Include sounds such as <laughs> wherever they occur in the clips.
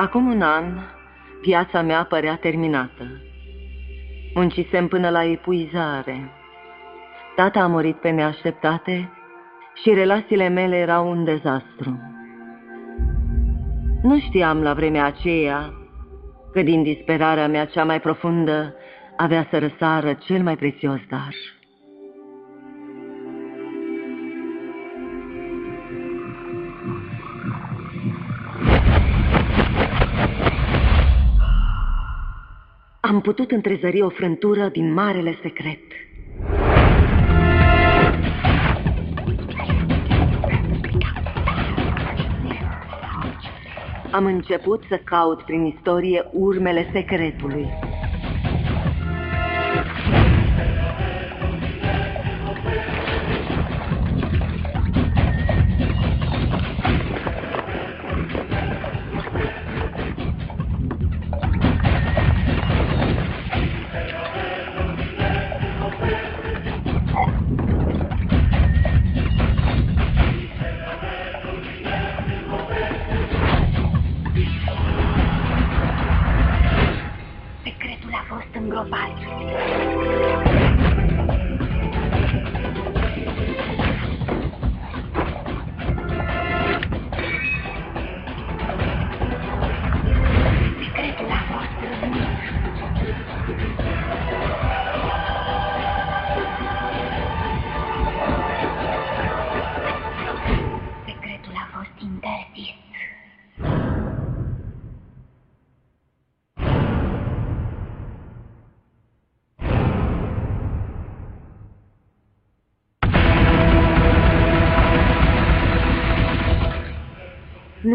Acum un an, viața mea părea terminată. Muncisem până la epuizare. Tata a murit pe neașteptate și relațiile mele erau un dezastru. Nu știam la vremea aceea că din disperarea mea cea mai profundă avea să răsară cel mai prețios dar. Am putut întrezări o frântură din marele secret. Am început să caut prin istorie urmele secretului.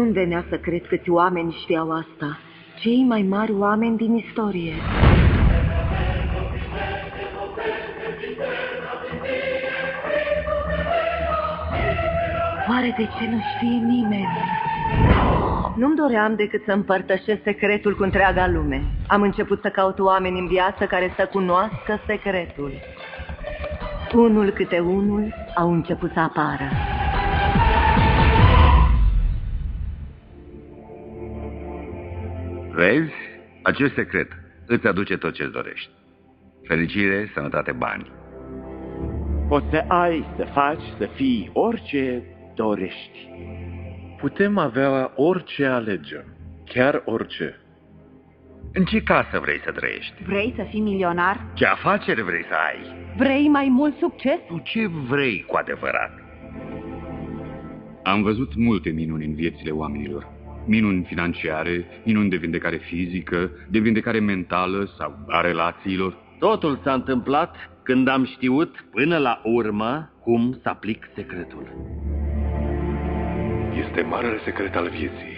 Nu-mi venea să cred câți oameni știau asta, cei mai mari oameni din istorie. Oare de ce nu știe nimeni? Nu-mi doream decât să împărtășesc secretul cu întreaga lume. Am început să caut oameni în viață care să cunoască secretul. Unul câte unul au început să apară. Vezi? Acest secret îți aduce tot ce-ți dorești. Fericire, sănătate, bani. Poți să ai, să faci, să fii orice dorești. Putem avea orice alegem, chiar orice. În ce casă vrei să trăiești? Vrei să fii milionar? Ce afacere vrei să ai? Vrei mai mult succes? Tu ce vrei cu adevărat? Am văzut multe minuni în viețile oamenilor minuni financiare, minuni de vindecare fizică, de vindecare mentală sau a relațiilor. Totul s-a întâmplat când am știut până la urmă cum să aplic secretul. Este marele secret al vieții.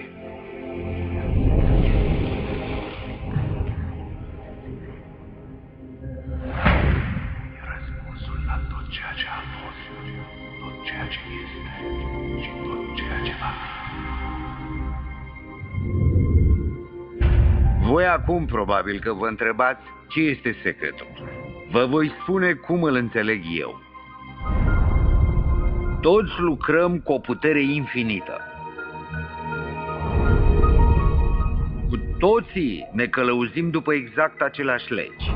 Voi acum probabil că vă întrebați ce este secretul. Vă voi spune cum îl înțeleg eu. Toți lucrăm cu o putere infinită. Cu toții ne călăuzim după exact aceleași legi.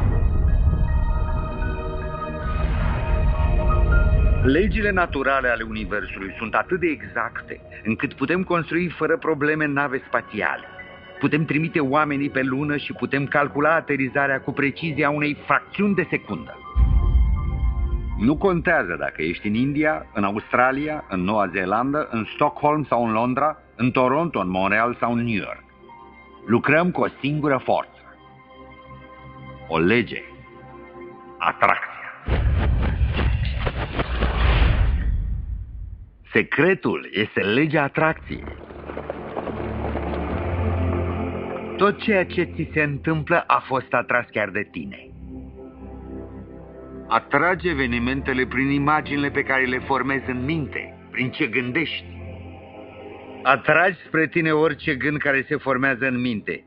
Legile naturale ale Universului sunt atât de exacte încât putem construi fără probleme nave spațiale. Putem trimite oamenii pe lună și putem calcula aterizarea cu precizia unei fracțiuni de secundă. Nu contează dacă ești în India, în Australia, în Noua Zeelandă, în Stockholm sau în Londra, în Toronto, în Montreal sau în New York. Lucrăm cu o singură forță. O lege. Atracția. Secretul este legea atracției. Tot ceea ce ți se întâmplă a fost atras chiar de tine. Atrage evenimentele prin imaginile pe care le formezi în minte, prin ce gândești. Atragi spre tine orice gând care se formează în minte.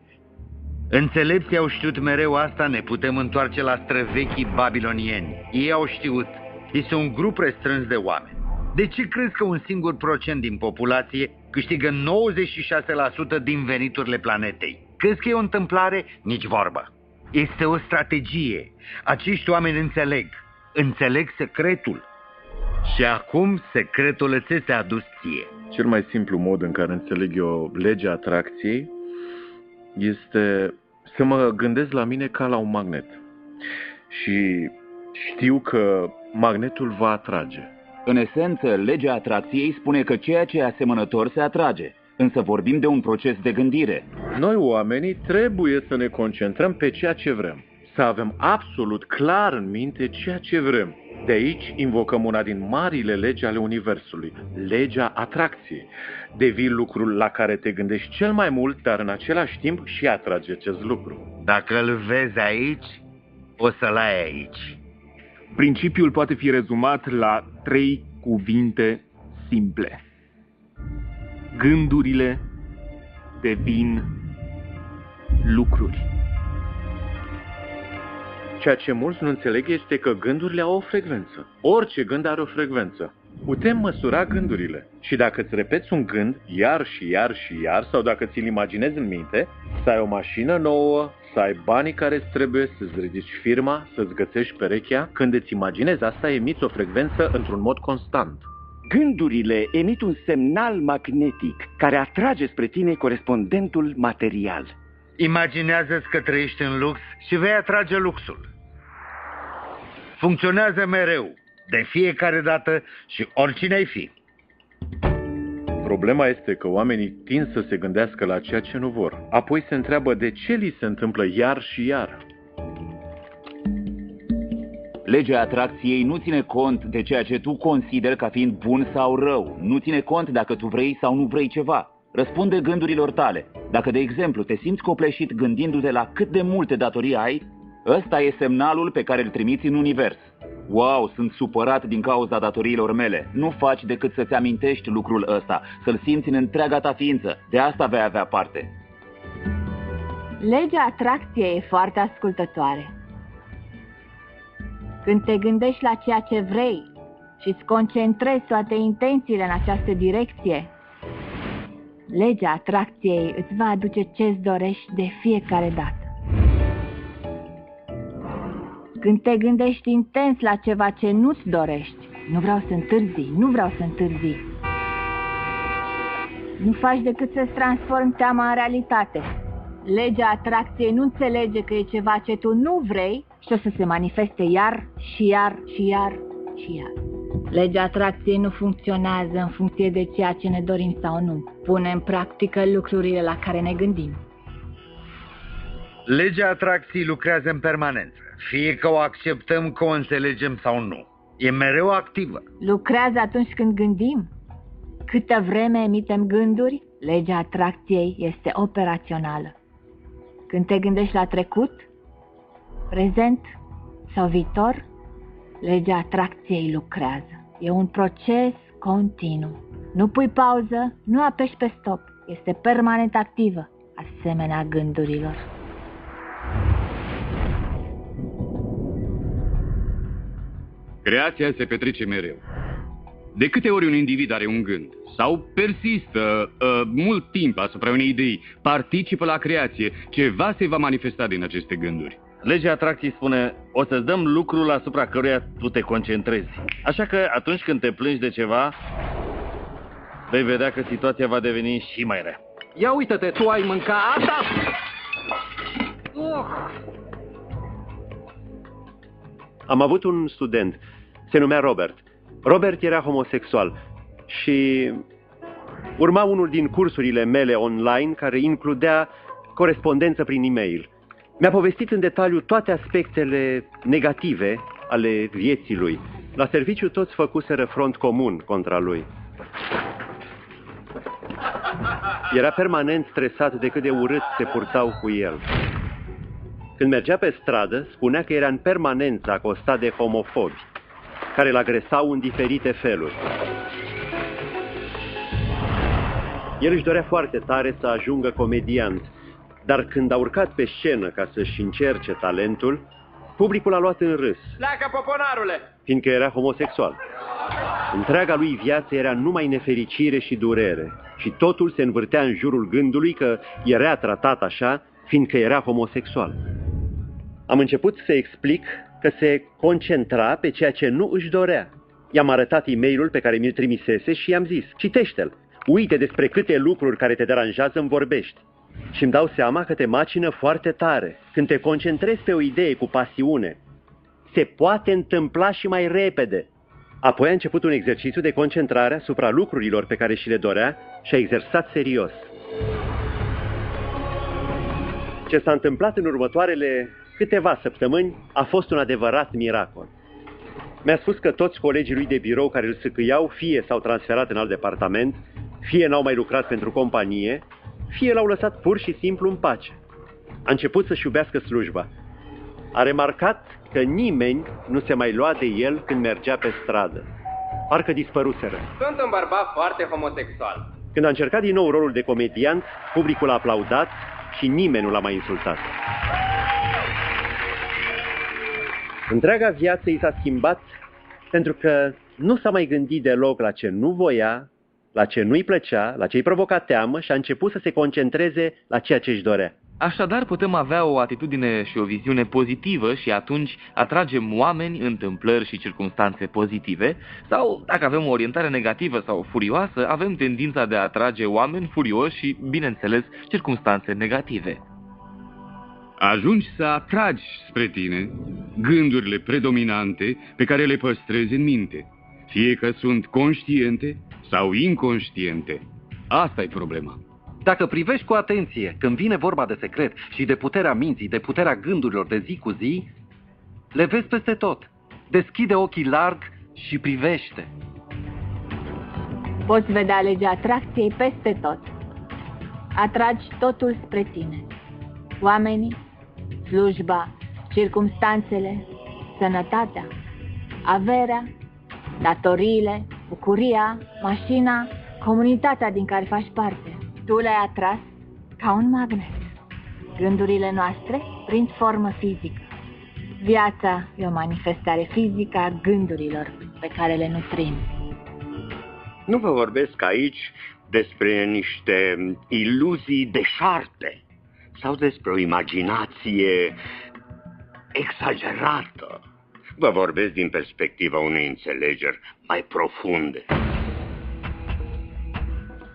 Înțelepții au știut mereu asta, ne putem întoarce la străvechii babilonieni. Ei au știut. Este un grup restrâns de oameni. De ce crezi că un singur procent din populație câștigă 96% din veniturile planetei? Crezi că e o întâmplare? Nici vorbă. Este o strategie. Acești oameni înțeleg. Înțeleg secretul. Și acum secretul îți este adus ție. Cel mai simplu mod în care înțeleg eu legea atracției este să mă gândesc la mine ca la un magnet. Și știu că magnetul va atrage. În esență, legea atracției spune că ceea ce e asemănător se atrage, însă vorbim de un proces de gândire. Noi, oamenii, trebuie să ne concentrăm pe ceea ce vrem. Să avem absolut clar în minte ceea ce vrem. De aici invocăm una din marile legi ale Universului, legea atracției. Devii lucrul la care te gândești cel mai mult, dar în același timp și atrage acest lucru. Dacă îl vezi aici, o să-l ai aici. Principiul poate fi rezumat la trei cuvinte simple. Gândurile devin lucruri. Ceea ce mulți nu înțeleg este că gândurile au o frecvență. Orice gând are o frecvență. Putem măsura gândurile. Și dacă îți repeți un gând, iar și iar și iar, sau dacă ți-l imaginezi în minte, să ai o mașină nouă, să ai banii care îți trebuie, să-ți ridici firma, să-ți găsești perechea, când îți imaginezi asta, emiți o frecvență într-un mod constant. Gândurile emit un semnal magnetic care atrage spre tine corespondentul material. Imaginează-ți că trăiești în lux și vei atrage luxul. Funcționează mereu, de fiecare dată și oricine ai fi. Problema este că oamenii tind să se gândească la ceea ce nu vor. Apoi se întreabă de ce li se întâmplă iar și iar. Legea atracției nu ține cont de ceea ce tu consideri ca fiind bun sau rău. Nu ține cont dacă tu vrei sau nu vrei ceva. Răspunde gândurilor tale. Dacă, de exemplu, te simți copleșit gândindu-te la cât de multe datorii ai, ăsta e semnalul pe care îl trimiți în univers. Wow, sunt supărat din cauza datoriilor mele. Nu faci decât să-ți amintești lucrul ăsta, să-l simți în întreaga ta ființă. De asta vei avea parte. Legea atracției e foarte ascultătoare. Când te gândești la ceea ce vrei și îți concentrezi toate intențiile în această direcție, legea atracției îți va aduce ce-ți dorești de fiecare dată. Când te gândești intens la ceva ce nu-ți dorești, nu vreau să întârzi, nu vreau să întârzi. Nu faci decât să-ți transformi teama în realitate. Legea atracției nu înțelege că e ceva ce tu nu vrei și o să se manifeste iar și iar și iar și iar. Legea atracției nu funcționează în funcție de ceea ce ne dorim sau nu. Pune în practică lucrurile la care ne gândim. Legea atracției lucrează în permanență, fie că o acceptăm, că o înțelegem sau nu. E mereu activă. Lucrează atunci când gândim. Câtă vreme emitem gânduri, legea atracției este operațională. Când te gândești la trecut, prezent sau viitor, legea atracției lucrează. E un proces continuu. Nu pui pauză, nu apeși pe stop. Este permanent activă, asemenea gândurilor. Creația se petrece mereu. De câte ori un individ are un gând sau persistă uh, mult timp asupra unei idei, participă la creație, ceva se va manifesta din aceste gânduri. Legea atracției spune, o să-ți dăm lucrul asupra căruia tu te concentrezi. Așa că atunci când te plângi de ceva, vei vedea că situația va deveni și mai rea. Ia uită-te, tu ai mâncat asta? Uh. Am avut un student, se numea Robert. Robert era homosexual și urma unul din cursurile mele online care includea corespondență prin e-mail. Mi-a povestit în detaliu toate aspectele negative ale vieții lui. La serviciu toți făcuseră front comun contra lui. Era permanent stresat de cât de urât se purtau cu el. Când mergea pe stradă, spunea că era în permanență acostat de homofobi, care îl agresau în diferite feluri. El își dorea foarte tare să ajungă comediant, dar când a urcat pe scenă ca să-și încerce talentul, publicul a luat în râs, Pleacă, poponarule! fiindcă era homosexual. Întreaga lui viață era numai nefericire și durere și totul se învârtea în jurul gândului că era tratat așa, fiindcă era homosexual. Am început să explic că se concentra pe ceea ce nu își dorea. I-am arătat e mail pe care mi-l trimisese și i-am zis, citește-l, uite despre câte lucruri care te deranjează îmi vorbești. Și îmi dau seama că te macină foarte tare. Când te concentrezi pe o idee cu pasiune, se poate întâmpla și mai repede. Apoi a început un exercițiu de concentrare asupra lucrurilor pe care și le dorea și a exersat serios. Ce s-a întâmplat în următoarele câteva săptămâni a fost un adevărat miracol. Mi-a spus că toți colegii lui de birou care îl săcâiau fie s-au transferat în alt departament, fie n-au mai lucrat pentru companie, fie l-au lăsat pur și simplu în pace. A început să-și iubească slujba. A remarcat că nimeni nu se mai lua de el când mergea pe stradă. Parcă dispăruseră. Sunt un bărbat foarte homosexual. Când a încercat din nou rolul de comediant, publicul a aplaudat și nimeni nu l-a mai insultat. Întreaga viață i s-a schimbat pentru că nu s-a mai gândit deloc la ce nu voia, la ce nu-i plăcea, la ce îi provoca teamă și a început să se concentreze la ceea ce își dorea. Așadar putem avea o atitudine și o viziune pozitivă și atunci atragem oameni, întâmplări și circunstanțe pozitive sau dacă avem o orientare negativă sau furioasă, avem tendința de a atrage oameni furioși și, bineînțeles, circunstanțe negative. Ajungi să atragi spre tine gândurile predominante pe care le păstrezi în minte, fie că sunt conștiente sau inconștiente. Asta e problema. Dacă privești cu atenție când vine vorba de secret și de puterea minții, de puterea gândurilor de zi cu zi, le vezi peste tot. Deschide ochii larg și privește. Poți vedea legea atracției peste tot. Atragi totul spre tine. Oamenii, slujba, circumstanțele, sănătatea, averea, datoriile, bucuria, mașina, comunitatea din care faci parte. Tu le-ai atras ca un magnet. Gândurile noastre prind formă fizică. Viața e o manifestare fizică a gândurilor pe care le nutrim. Nu vă vorbesc aici despre niște iluzii deșarte sau despre o imaginație exagerată. Vă vorbesc din perspectiva unei înțelegeri mai profunde.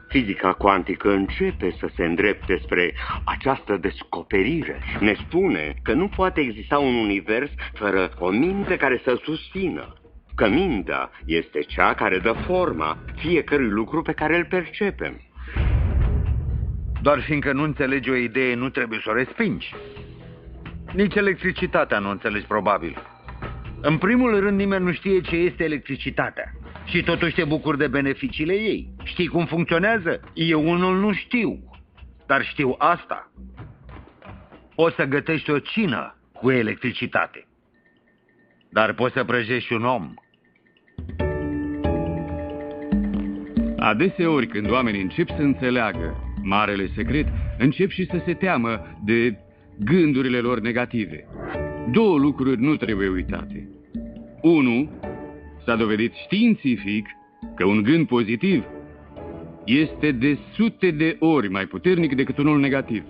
Fizica cuantică începe să se îndrepte spre această descoperire. Ne spune că nu poate exista un univers fără o minte care să-l susțină. Că mintea este cea care dă forma fiecărui lucru pe care îl percepem. Doar fiindcă nu înțelegi o idee, nu trebuie să o respingi. Nici electricitatea nu înțelegi probabil. În primul rând, nimeni nu știe ce este electricitatea. Și totuși te bucuri de beneficiile ei. Știi cum funcționează? Eu unul nu știu. Dar știu asta. Poți să gătești o cină cu electricitate. Dar poți să prăjești un om. Adeseori când oamenii încep să înțeleagă marele secret, încep și să se teamă de gândurile lor negative. Două lucruri nu trebuie uitate. Unu, s-a dovedit științific că un gând pozitiv este de sute de ori mai puternic decât unul negativ.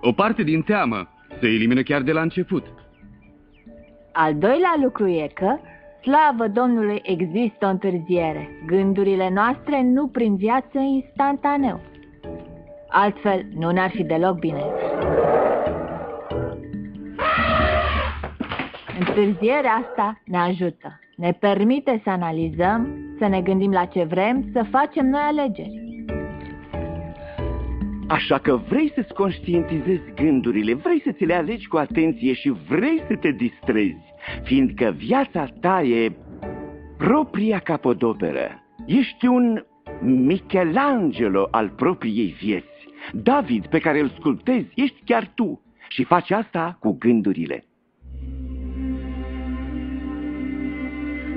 O parte din teamă se elimină chiar de la început. Al doilea lucru e că, slavă Domnului, există o întârziere. Gândurile noastre nu prin viață instantaneu. Altfel, nu ne-ar fi deloc bine. Întârzierea asta ne ajută. Ne permite să analizăm, să ne gândim la ce vrem, să facem noi alegeri. Așa că vrei să-ți conștientizezi gândurile, vrei să ți le alegi cu atenție și vrei să te distrezi, fiindcă viața ta e propria capodoperă. Ești un Michelangelo al propriei vieți. David pe care îl sculptezi ești chiar tu și faci asta cu gândurile.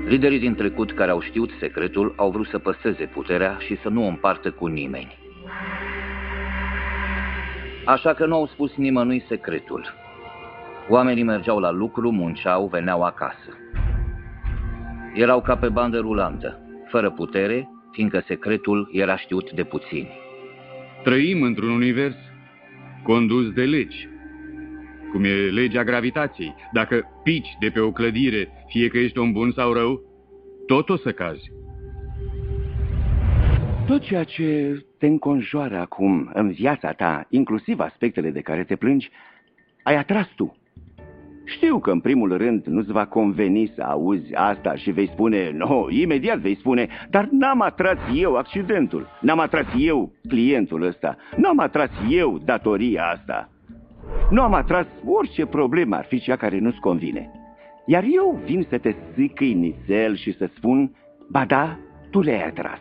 Liderii din trecut care au știut secretul au vrut să păstreze puterea și să nu o împartă cu nimeni. Așa că nu au spus nimănui secretul. Oamenii mergeau la lucru, munceau, veneau acasă. Erau ca pe bandă rulantă, fără putere, fiindcă secretul era știut de puțini. Trăim într-un univers condus de legi, cum e legea gravitației. Dacă pici de pe o clădire, fie că ești om bun sau rău, tot o să cazi. Tot ceea ce te înconjoară acum în viața ta, inclusiv aspectele de care te plângi, ai atras tu. Știu că în primul rând nu-ți va conveni să auzi asta și vei spune, nu, no, imediat vei spune, dar n-am atras eu accidentul, n-am atras eu clientul ăsta, n-am atras eu datoria asta. Nu am atras orice problemă ar fi cea care nu-ți convine. Iar eu vin să te sâcâi nițel și să spun, ba da, tu le-ai atras.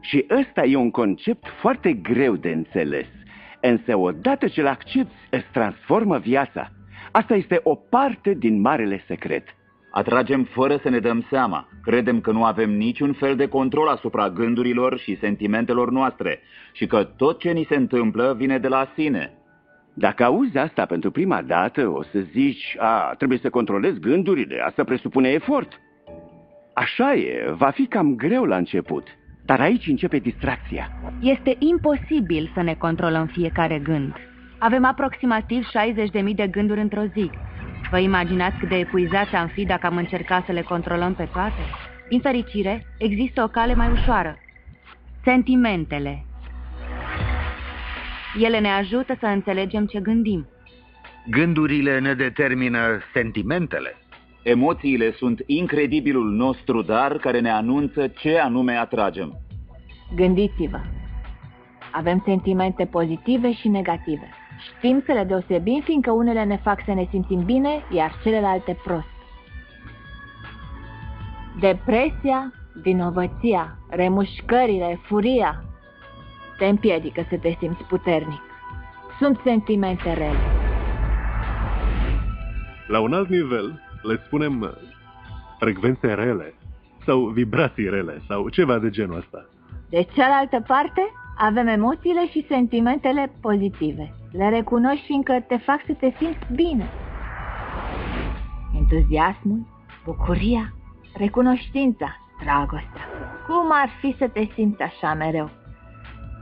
Și ăsta e un concept foarte greu de înțeles. Însă odată ce-l accepti, îți transformă viața. Asta este o parte din marele secret. Atragem fără să ne dăm seama. Credem că nu avem niciun fel de control asupra gândurilor și sentimentelor noastre și că tot ce ni se întâmplă vine de la sine. Dacă auzi asta pentru prima dată, o să zici, a, trebuie să controlezi gândurile, asta presupune efort. Așa e, va fi cam greu la început, dar aici începe distracția. Este imposibil să ne controlăm fiecare gând. Avem aproximativ 60.000 de gânduri într-o zi. Vă imaginați cât de epuizați am fi dacă am încercat să le controlăm pe toate? Din fericire, există o cale mai ușoară. Sentimentele. Ele ne ajută să înțelegem ce gândim. Gândurile ne determină sentimentele. Emoțiile sunt incredibilul nostru dar care ne anunță ce anume atragem. Gândiți-vă. Avem sentimente pozitive și negative. Știm să le deosebim, fiindcă unele ne fac să ne simțim bine, iar celelalte prost. Depresia, vinovăția, remușcările, furia te împiedică să te simți puternic. Sunt sentimente rele. La un alt nivel, le spunem uh, frecvențe rele sau vibrații rele sau ceva de genul ăsta. De cealaltă parte, avem emoțiile și sentimentele pozitive. Le recunoști fiindcă te fac să te simți bine. Entuziasmul, bucuria, recunoștința, dragostea. Cum ar fi să te simți așa mereu?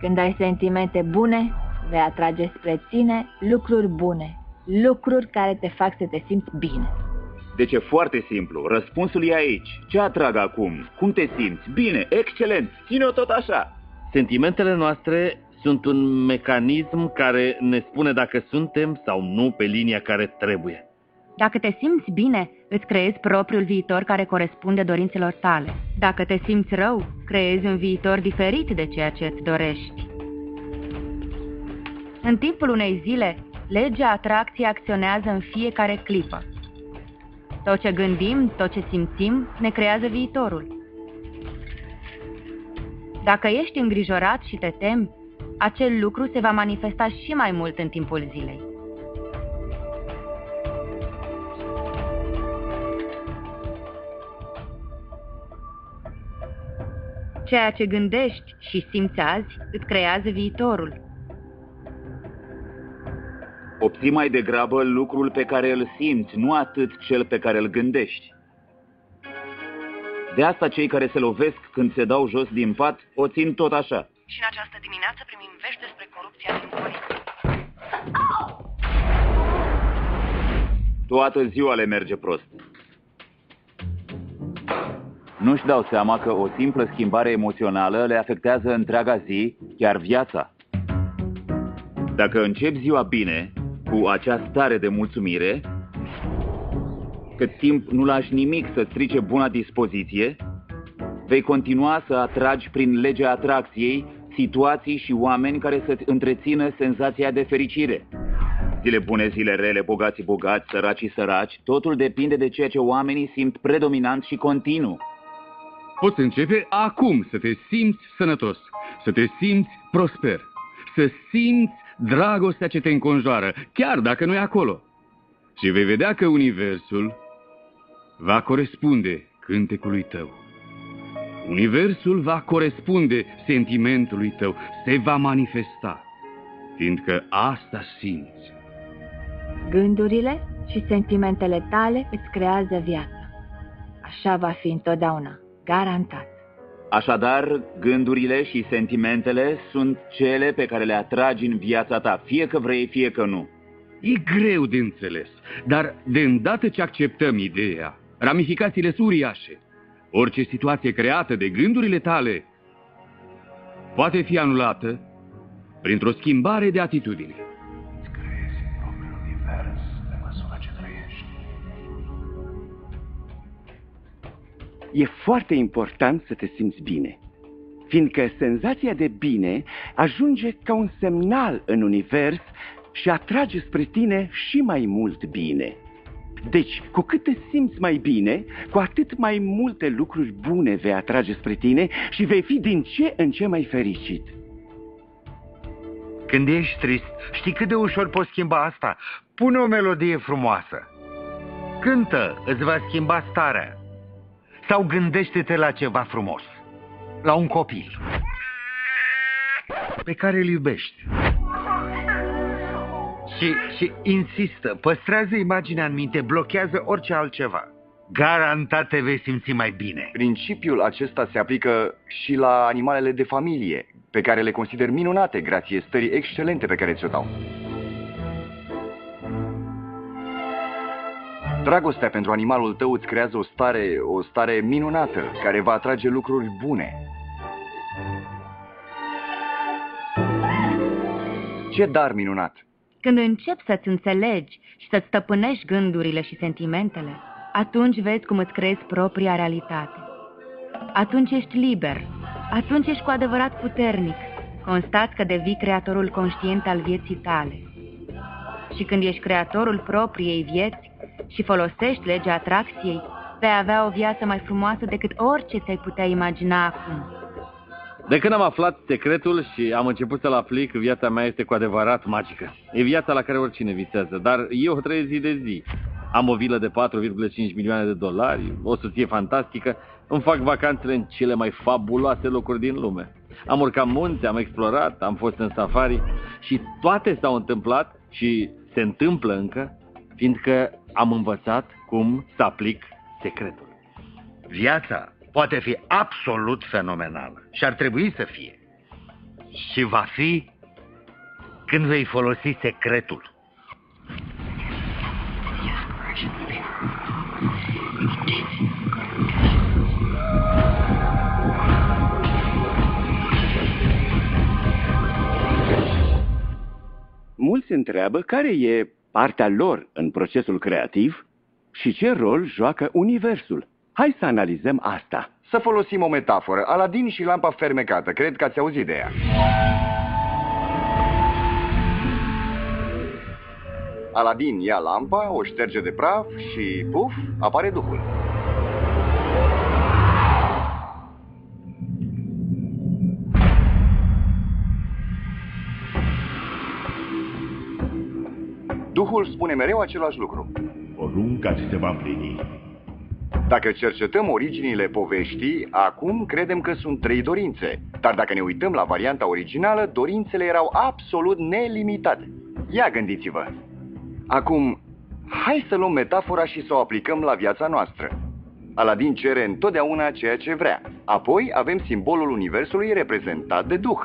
Când ai sentimente bune, vei atrage spre tine lucruri bune, lucruri care te fac să te simți bine. Deci e foarte simplu. Răspunsul e aici. Ce atrag acum? Cum te simți? Bine, excelent, ține-o tot așa. Sentimentele noastre sunt un mecanism care ne spune dacă suntem sau nu pe linia care trebuie. Dacă te simți bine, îți creezi propriul viitor care corespunde dorințelor tale. Dacă te simți rău, creezi un viitor diferit de ceea ce îți dorești. În timpul unei zile, legea atracției acționează în fiecare clipă. Tot ce gândim, tot ce simțim, ne creează viitorul. Dacă ești îngrijorat și te temi, acel lucru se va manifesta și mai mult în timpul zilei. Ceea ce gândești și simți azi îți creează viitorul. Obții mai degrabă lucrul pe care îl simți, nu atât cel pe care îl gândești. De asta cei care se lovesc când se dau jos din pat o țin tot așa. Și în această dimineață primim vești despre corupția din poliție. Toată ziua le merge prost. Nu-și dau seama că o simplă schimbare emoțională le afectează întreaga zi, chiar viața. Dacă începi ziua bine, cu acea stare de mulțumire, cât timp nu lași nimic să strice buna dispoziție, vei continua să atragi prin legea atracției situații și oameni care să-ți întrețină senzația de fericire. Zile bune, zile rele, bogații bogați, săracii săraci, totul depinde de ceea ce oamenii simt predominant și continuu. Poți începe acum să te simți sănătos, să te simți prosper, să simți dragostea ce te înconjoară, chiar dacă nu e acolo. Și vei vedea că Universul va corespunde cântecului tău. Universul va corespunde sentimentului tău, se va manifesta, fiindcă asta simți. Gândurile și sentimentele tale îți creează viața. Așa va fi întotdeauna, garantat. Așadar, gândurile și sentimentele sunt cele pe care le atragi în viața ta, fie că vrei, fie că nu. E greu de înțeles, dar de îndată ce acceptăm ideea, ramificațiile sunt uriașe. Orice situație creată de gândurile tale poate fi anulată printr-o schimbare de atitudine. E foarte important să te simți bine, fiindcă senzația de bine ajunge ca un semnal în univers și atrage spre tine și mai mult bine. Deci, cu cât te simți mai bine, cu atât mai multe lucruri bune vei atrage spre tine și vei fi din ce în ce mai fericit. Când ești trist, știi cât de ușor poți schimba asta? Pune o melodie frumoasă. Cântă, îți va schimba starea. Sau gândește-te la ceva frumos. La un copil. Pe care îl iubești. Și, și insistă, păstrează imaginea în minte, blochează orice altceva. Garantat te vei simți mai bine. Principiul acesta se aplică și la animalele de familie, pe care le consider minunate grație stării excelente pe care ți-o dau. Dragostea pentru animalul tău îți creează o stare, o stare minunată, care va atrage lucruri bune. Ce dar minunat! Când începi să-ți înțelegi și să-ți stăpânești gândurile și sentimentele, atunci vezi cum îți creezi propria realitate. Atunci ești liber, atunci ești cu adevărat puternic, constați că devii creatorul conștient al vieții tale. Și când ești creatorul propriei vieți și folosești legea atracției, vei avea o viață mai frumoasă decât orice ți-ai putea imagina acum. De când am aflat secretul și am început să-l aplic, viața mea este cu adevărat magică. E viața la care oricine visează, dar eu o trăiesc zi de zi. Am o vilă de 4,5 milioane de dolari, o soție fantastică, îmi fac vacanțele în cele mai fabuloase locuri din lume. Am urcat munți, am explorat, am fost în safari și toate s-au întâmplat și se întâmplă încă, fiindcă am învățat cum să aplic secretul. Viața poate fi absolut fenomenală și ar trebui să fie. Și va fi când vei folosi secretul. Mulți întreabă care e partea lor în procesul creativ și ce rol joacă universul. Hai să analizăm asta. Să folosim o metaforă, Aladin și lampa fermecată. Cred că ați auzit de ea. Aladin ia lampa, o șterge de praf și, puf, apare duhul. Duhul spune mereu același lucru. Porunca ți se va împlini. Dacă cercetăm originile poveștii, acum credem că sunt trei dorințe. Dar dacă ne uităm la varianta originală, dorințele erau absolut nelimitate. Ia gândiți-vă! Acum, hai să luăm metafora și să o aplicăm la viața noastră. Aladin cere întotdeauna ceea ce vrea. Apoi avem simbolul universului reprezentat de duh.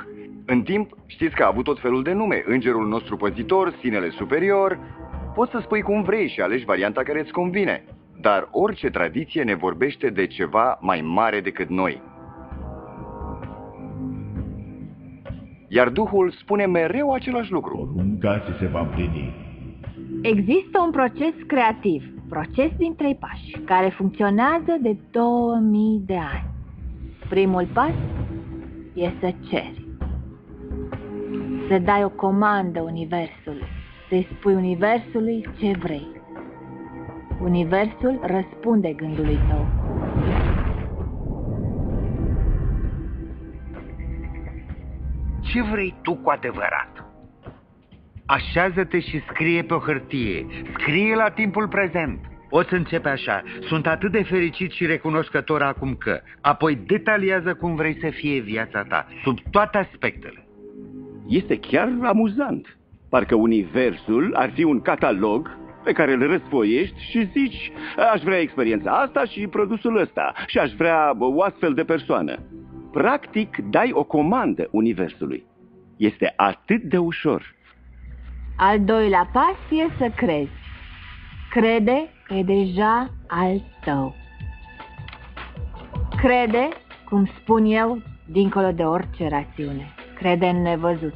În timp, știți că a avut tot felul de nume. Îngerul nostru păzitor, sinele superior. Poți să spui cum vrei și alegi varianta care îți convine. Dar orice tradiție ne vorbește de ceva mai mare decât noi. Iar Duhul spune mereu același lucru. Porunca ți se va împlini. Există un proces creativ, proces din trei pași, care funcționează de 2000 de ani. Primul pas e să ceri. Să dai o comandă universului, să-i spui universului ce vrei. Universul răspunde gândului tău. Ce vrei tu cu adevărat? Așează-te și scrie pe o hârtie. Scrie la timpul prezent. Poți începe așa. Sunt atât de fericit și recunoscător acum că. Apoi detaliază cum vrei să fie viața ta, sub toate aspectele. Este chiar amuzant. Parcă universul ar fi un catalog pe care îl răsfoiești și zici aș vrea experiența asta și produsul ăsta și aș vrea o astfel de persoană. Practic, dai o comandă universului. Este atât de ușor. Al doilea pas e să crezi. Crede că e deja al tău. Crede, cum spun eu, dincolo de orice rațiune. Crede în nevăzut.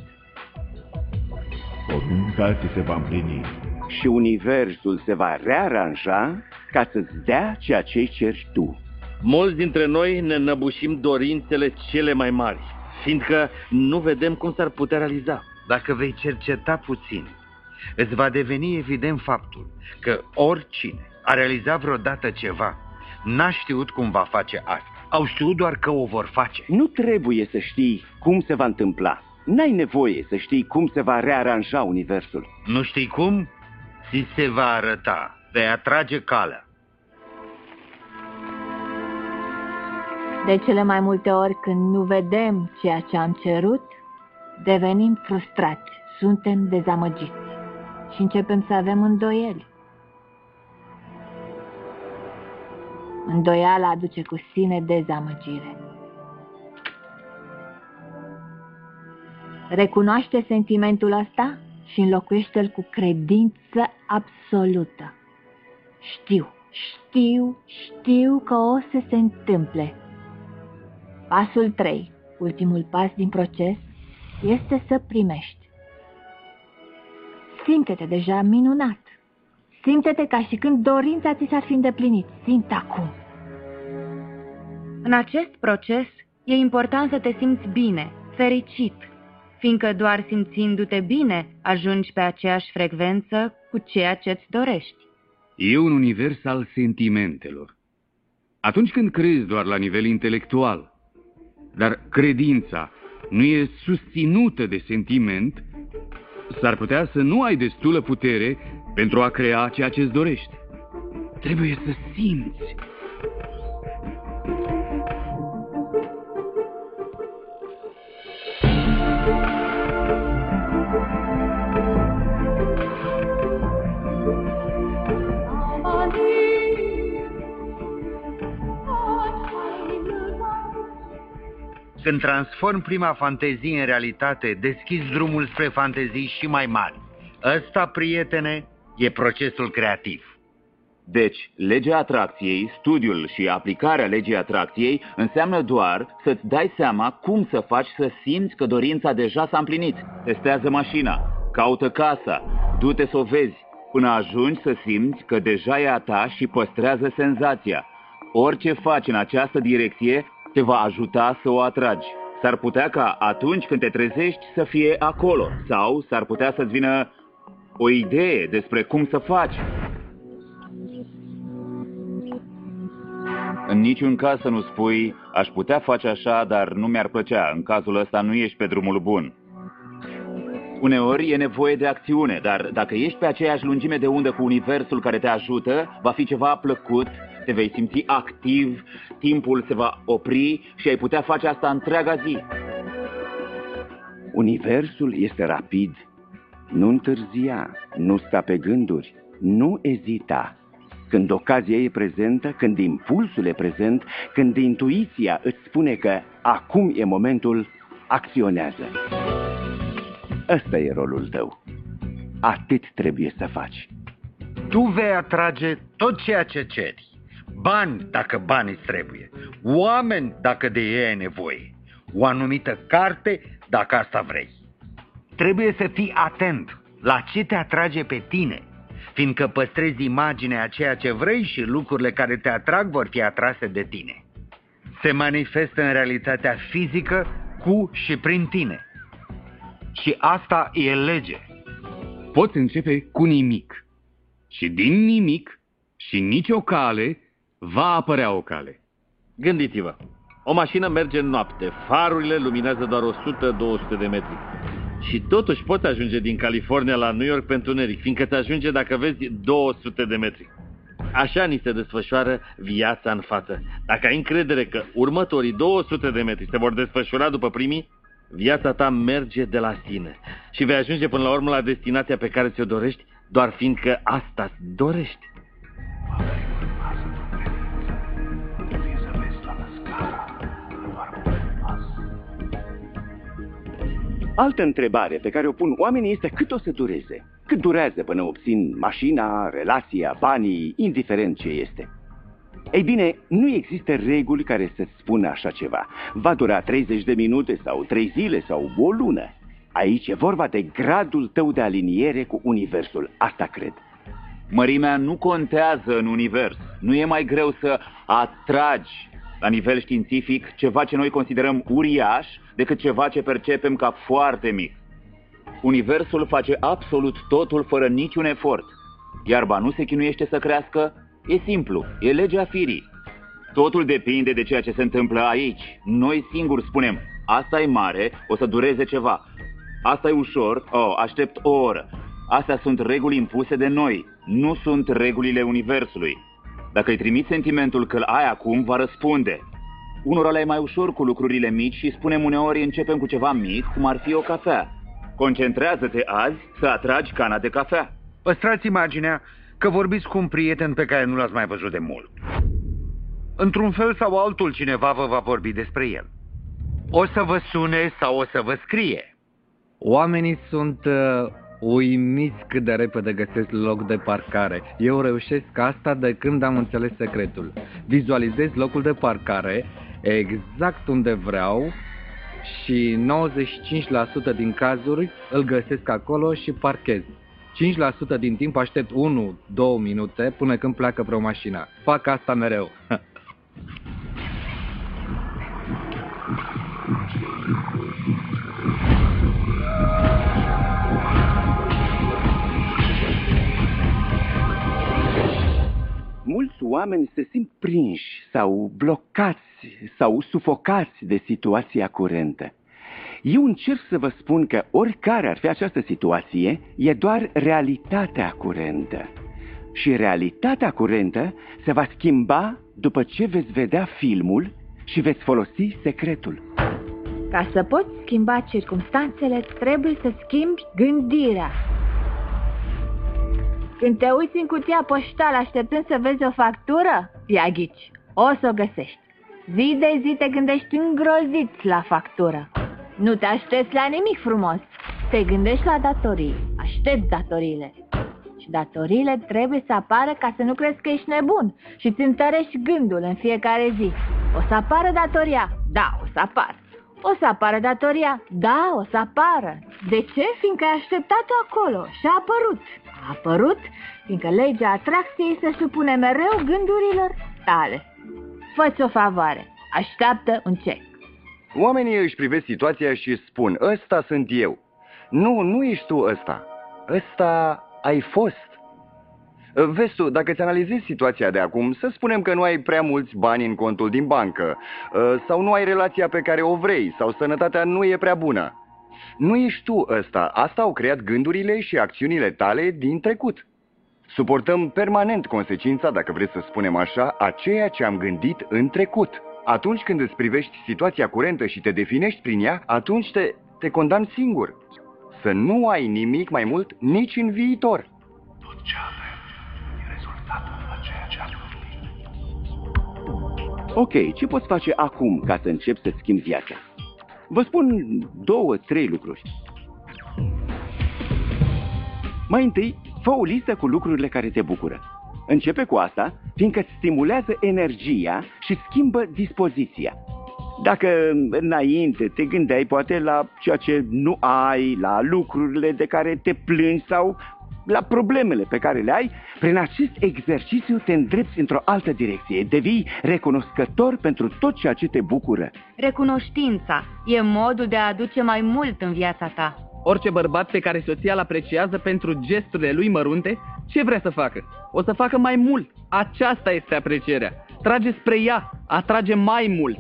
Porunca ți se va împlini. Și universul se va rearanja ca să-ți dea ceea ce ceri tu. Mulți dintre noi ne năbușim dorințele cele mai mari, fiindcă nu vedem cum s-ar putea realiza. Dacă vei cerceta puțin, îți va deveni evident faptul că oricine a realizat vreodată ceva, n-a știut cum va face asta. Au știut doar că o vor face. Nu trebuie să știi cum se va întâmpla. N-ai nevoie să știi cum se va rearanja universul. Nu știi cum? Ți se va arăta. Vei atrage calea. De cele mai multe ori când nu vedem ceea ce am cerut, devenim frustrați, suntem dezamăgiți și începem să avem îndoieli. Îndoiala aduce cu sine dezamăgire. Recunoaște sentimentul ăsta și înlocuiește-l cu credință absolută. Știu, știu, știu că o să se întâmple. Pasul 3, ultimul pas din proces, este să primești. Simte-te deja minunat. Simte-te ca și când dorința ți s-ar fi îndeplinit. Simte acum. În acest proces e important să te simți bine, fericit, fiindcă doar simțindu-te bine ajungi pe aceeași frecvență cu ceea ce îți dorești. E un univers al sentimentelor. Atunci când crezi doar la nivel intelectual, dar credința nu e susținută de sentiment, s-ar putea să nu ai destulă putere pentru a crea ceea ce îți dorești. Trebuie să simți. Când transform prima fantezie în realitate, deschizi drumul spre fantezii și mai mari. Ăsta, prietene, e procesul creativ. Deci, legea atracției, studiul și aplicarea legii atracției înseamnă doar să-ți dai seama cum să faci să simți că dorința deja s-a împlinit. Testează mașina, caută casa, du-te să o vezi, până ajungi să simți că deja e a ta și păstrează senzația. Orice faci în această direcție te va ajuta să o atragi. S-ar putea ca atunci când te trezești să fie acolo sau s-ar putea să-ți vină o idee despre cum să faci. În niciun caz să nu spui, aș putea face așa, dar nu mi-ar plăcea. În cazul ăsta nu ești pe drumul bun. Uneori e nevoie de acțiune, dar dacă ești pe aceeași lungime de undă cu universul care te ajută, va fi ceva plăcut, te vei simți activ, timpul se va opri și ai putea face asta întreaga zi. Universul este rapid. Nu întârzia, nu sta pe gânduri, nu ezita. Când ocazia e prezentă, când impulsul e prezent, când intuiția îți spune că acum e momentul, acționează. Ăsta e rolul tău. Atât trebuie să faci. Tu vei atrage tot ceea ce ceri. Bani, dacă bani îți trebuie. Oameni, dacă de ei ai nevoie. O anumită carte, dacă asta vrei. Trebuie să fii atent la ce te atrage pe tine, fiindcă păstrezi imaginea a ceea ce vrei și lucrurile care te atrag vor fi atrase de tine. Se manifestă în realitatea fizică cu și prin tine. Și asta e lege. Poți începe cu nimic. Și din nimic și nicio cale va apărea o cale. Gândiți-vă, o mașină merge în noapte, farurile luminează doar 100-200 de metri. Și totuși poți ajunge din California la New York pentru întuneric, fiindcă te ajunge dacă vezi 200 de metri. Așa ni se desfășoară viața în față. Dacă ai încredere că următorii 200 de metri se vor desfășura după primii, viața ta merge de la sine și vei ajunge până la urmă la destinația pe care ți-o dorești doar fiindcă asta dorești. Altă întrebare pe care o pun oamenii este cât o să dureze. Cât durează până obțin mașina, relația, banii, indiferent ce este. Ei bine, nu există reguli care să spună așa ceva. Va dura 30 de minute sau 3 zile sau o lună. Aici e vorba de gradul tău de aliniere cu Universul. Asta cred. Mărimea nu contează în univers. Nu e mai greu să atragi la nivel științific ceva ce noi considerăm uriaș decât ceva ce percepem ca foarte mic. Universul face absolut totul fără niciun efort. Iarba nu se chinuiește să crească, e simplu, e legea firii. Totul depinde de ceea ce se întâmplă aici. Noi singuri spunem, asta e mare, o să dureze ceva. Asta e ușor, oh, aștept o oră. Astea sunt reguli impuse de noi, nu sunt regulile Universului. Dacă îi trimit sentimentul că ai acum, va răspunde. Unora le e mai ușor cu lucrurile mici și spunem uneori începem cu ceva mic, cum ar fi o cafea. Concentrează-te azi să atragi cana de cafea. Păstrați imaginea că vorbiți cu un prieten pe care nu l-ați mai văzut de mult. Într-un fel sau altul cineva vă va vorbi despre el. O să vă sune sau o să vă scrie. Oamenii sunt uh, uimiți cât de repede găsesc loc de parcare. Eu reușesc asta de când am înțeles secretul. Vizualizez locul de parcare exact unde vreau și 95% din cazuri îl găsesc acolo și parchez. 5% din timp aștept 1-2 minute până când pleacă vreo mașină. Fac asta mereu. <laughs> Mulți oameni se simt prinși sau blocați sau sufocați de situația curentă. Eu încerc să vă spun că oricare ar fi această situație, e doar realitatea curentă. Și realitatea curentă se va schimba după ce veți vedea filmul și veți folosi secretul. Ca să poți schimba circumstanțele, trebuie să schimbi gândirea. Când te uiți în cutia poștală așteptând să vezi o factură, ia ghici, o să o găsești. Zi de zi te gândești îngrozit la factură. Nu te aștepți la nimic frumos. Te gândești la datorii, aștepți datoriile. Și datoriile trebuie să apară ca să nu crezi că ești nebun și îți întărești gândul în fiecare zi. O să apară datoria? Da, o să apară. O să apară datoria? Da, o să apară. De ce? Fiindcă ai așteptat-o acolo și a apărut. A apărut fiindcă legea atracției se supune mereu gândurilor tale. Fă-ți o favoare, așteaptă un cec. Oamenii își privesc situația și spun, ăsta sunt eu. Nu, nu ești tu ăsta. Ăsta ai fost. Vezi tu, dacă ți analizezi situația de acum, să spunem că nu ai prea mulți bani în contul din bancă, sau nu ai relația pe care o vrei, sau sănătatea nu e prea bună. Nu ești tu ăsta, asta au creat gândurile și acțiunile tale din trecut. Suportăm permanent consecința, dacă vreți să spunem așa, a ceea ce am gândit în trecut. Atunci când îți privești situația curentă și te definești prin ea, atunci te, te condamni singur. Să nu ai nimic mai mult nici în viitor. Tot ce avem e rezultatul a ceea ce am Ok, ce poți face acum ca să începi să-ți schimbi viața? Vă spun două, trei lucruri. Mai întâi, fă o listă cu lucrurile care te bucură. Începe cu asta, fiindcă îți stimulează energia și schimbă dispoziția. Dacă înainte te gândeai poate la ceea ce nu ai, la lucrurile de care te plângi sau la problemele pe care le ai, prin acest exercițiu te îndrepți într-o altă direcție. Devii recunoscător pentru tot ceea ce te bucură. Recunoștința e modul de a aduce mai mult în viața ta. Orice bărbat pe care soția îl apreciază pentru gesturile lui mărunte, ce vrea să facă? O să facă mai mult. Aceasta este aprecierea. Trage spre ea, atrage mai mult.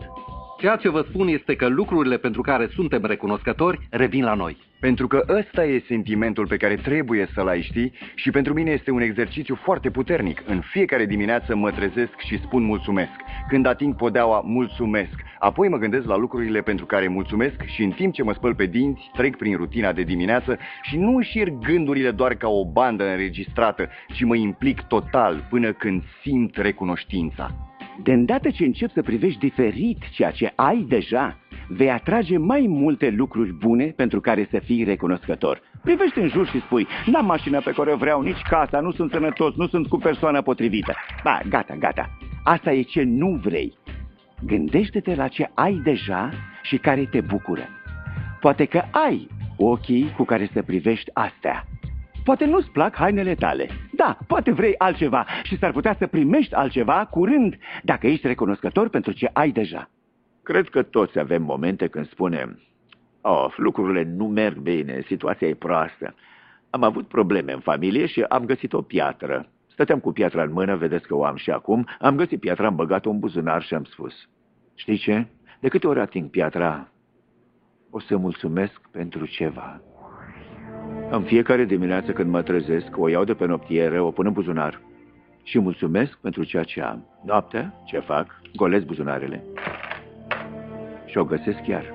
Ceea ce vă spun este că lucrurile pentru care suntem recunoscători revin la noi. Pentru că ăsta e sentimentul pe care trebuie să-l ai ști și pentru mine este un exercițiu foarte puternic. În fiecare dimineață mă trezesc și spun mulțumesc. Când ating podeaua, mulțumesc. Apoi mă gândesc la lucrurile pentru care mulțumesc și în timp ce mă spăl pe dinți, trec prin rutina de dimineață și nu șir gândurile doar ca o bandă înregistrată, ci mă implic total până când simt recunoștința. De îndată ce începi să privești diferit ceea ce ai deja, vei atrage mai multe lucruri bune pentru care să fii recunoscător. Privește în jur și spui, n-am mașina pe care o vreau, nici casa, nu sunt sănătos, nu sunt cu persoana potrivită. Ba, gata, gata. Asta e ce nu vrei. Gândește-te la ce ai deja și care te bucură. Poate că ai ochii cu care să privești astea. Poate nu-ți plac hainele tale. Da, poate vrei altceva și s-ar putea să primești altceva curând dacă ești recunoscător pentru ce ai deja. Cred că toți avem momente când spunem Oh, lucrurile nu merg bine, situația e proastă. Am avut probleme în familie și am găsit o piatră. Stăteam cu piatra în mână, vedeți că o am și acum. Am găsit piatra, am băgat-o în buzunar și am spus Știi ce? De câte ori ating piatra, o să mulțumesc pentru ceva. În fiecare dimineață când mă trezesc, o iau de pe noptiere, o pun în buzunar și mulțumesc pentru ceea ce am. Noaptea, ce fac? Golesc buzunarele. Și o găsesc chiar.